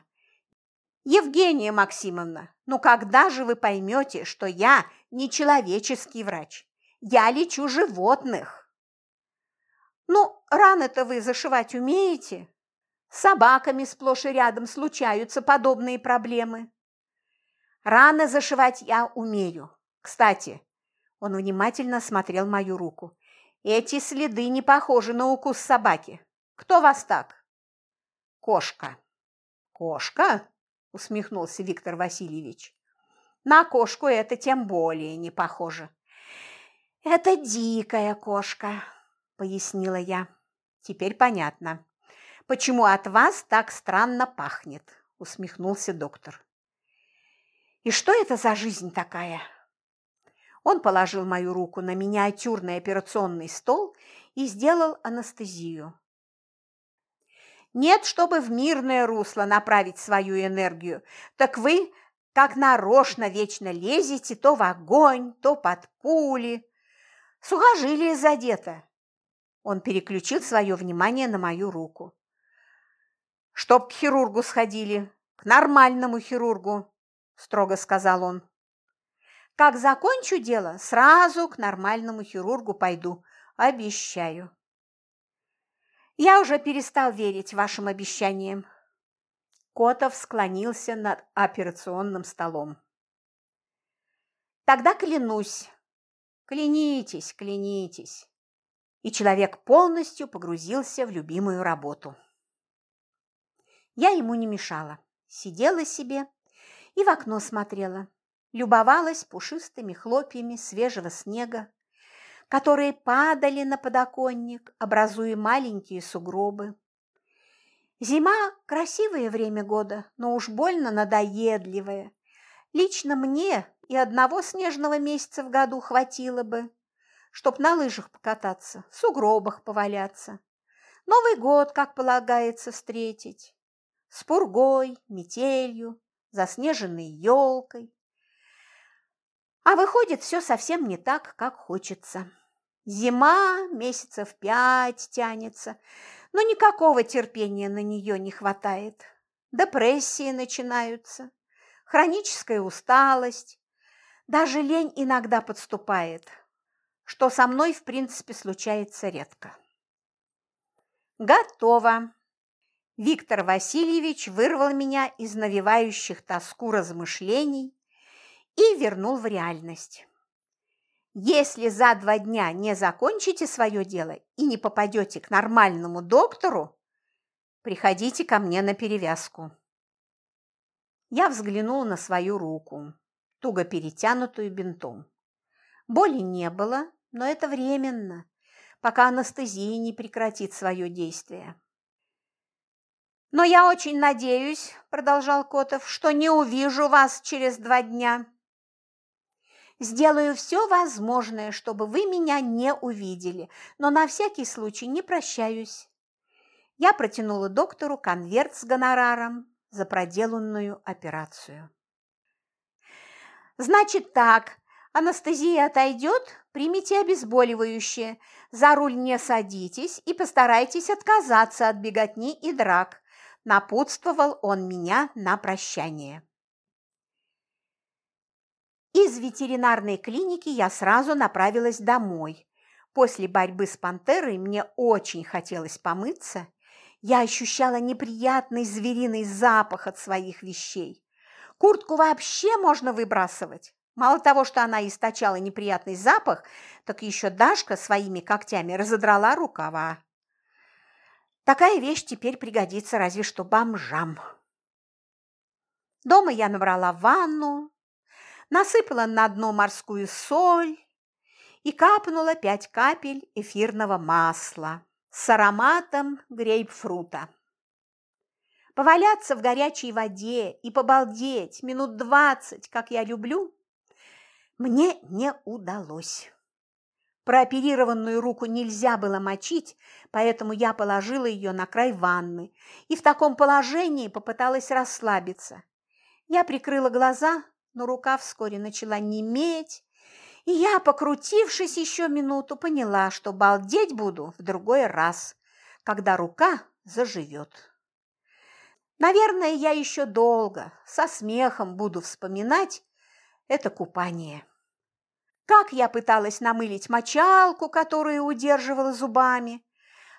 «Евгения Максимовна, ну когда же вы поймете, что я не человеческий врач? Я лечу животных!» «Ну, раны-то вы зашивать умеете?» С собаками сплошь и рядом случаются подобные проблемы. Раны зашивать я умею. Кстати, он внимательно смотрел мою руку. Эти следы не похожи на укус собаки. Кто вас так? Кошка. Кошка? Усмехнулся Виктор Васильевич. На кошку это тем более не похоже. Это дикая кошка, пояснила я. Теперь понятно, почему от вас так странно пахнет, усмехнулся доктор. И что это за жизнь такая? Он положил мою руку на миниатюрный операционный стол и сделал анестезию. Нет, чтобы в мирное русло направить свою энергию, так вы как нарочно вечно лезете то в огонь, то под пули. Сухожилие задето. Он переключил свое внимание на мою руку. Чтоб к хирургу сходили, к нормальному хирургу, строго сказал он. Как закончу дело, сразу к нормальному хирургу пойду, обещаю. Я уже перестал верить вашим обещаниям. Котов склонился над операционным столом. Тогда клянусь. Клянитесь, клянитесь. И человек полностью погрузился в любимую работу. Я ему не мешала, сидела себе и в окно смотрела любовалась пушистыми хлопьями свежего снега, которые падали на подоконник, образуя маленькие сугробы. Зима – красивое время года, но уж больно надоедливое. Лично мне и одного снежного месяца в году хватило бы, чтоб на лыжах покататься, в сугробах поваляться. Новый год, как полагается, встретить. С пургой, метелью, заснеженной елкой, а выходит, все совсем не так, как хочется. Зима месяцев пять тянется, но никакого терпения на нее не хватает. Депрессии начинаются, хроническая усталость, даже лень иногда подступает, что со мной, в принципе, случается редко. Готово. Виктор Васильевич вырвал меня из навевающих тоску размышлений и вернул в реальность. Если за два дня не закончите свое дело и не попадете к нормальному доктору, приходите ко мне на перевязку. Я взглянула на свою руку, туго перетянутую бинтом. Боли не было, но это временно, пока анестезия не прекратит свое действие. «Но я очень надеюсь, – продолжал Котов, – что не увижу вас через два дня. Сделаю все возможное, чтобы вы меня не увидели, но на всякий случай не прощаюсь». Я протянула доктору конверт с гонораром за проделанную операцию. «Значит так, анестезия отойдет, примите обезболивающее, за руль не садитесь и постарайтесь отказаться от беготни и драк», напутствовал он меня на прощание. Из ветеринарной клиники я сразу направилась домой. После борьбы с пантерой мне очень хотелось помыться я ощущала неприятный звериный запах от своих вещей. Куртку вообще можно выбрасывать. Мало того, что она источала неприятный запах, так еще Дашка своими когтями разодрала рукава. Такая вещь теперь пригодится разве что бомжам. Дома я набрала ванну, насыпала на дно морскую соль и капнула пять капель эфирного масла с ароматом грейпфрута. Поваляться в горячей воде и побалдеть минут двадцать, как я люблю, мне не удалось. Прооперированную руку нельзя было мочить, поэтому я положила ее на край ванны и в таком положении попыталась расслабиться. Я прикрыла глаза, но рука вскоре начала неметь, и я, покрутившись еще минуту, поняла, что балдеть буду в другой раз, когда рука заживет. Наверное, я еще долго, со смехом буду вспоминать это купание. Как я пыталась намылить мочалку, которую удерживала зубами,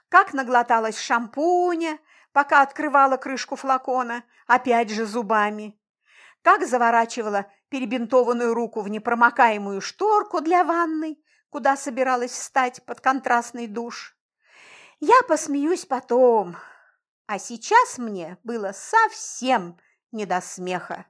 как наглоталась шампуня, пока открывала крышку флакона, опять же зубами, как заворачивала перебинтованную руку в непромокаемую шторку для ванной, куда собиралась встать под контрастный душ. Я посмеюсь потом, а сейчас мне было совсем не до смеха.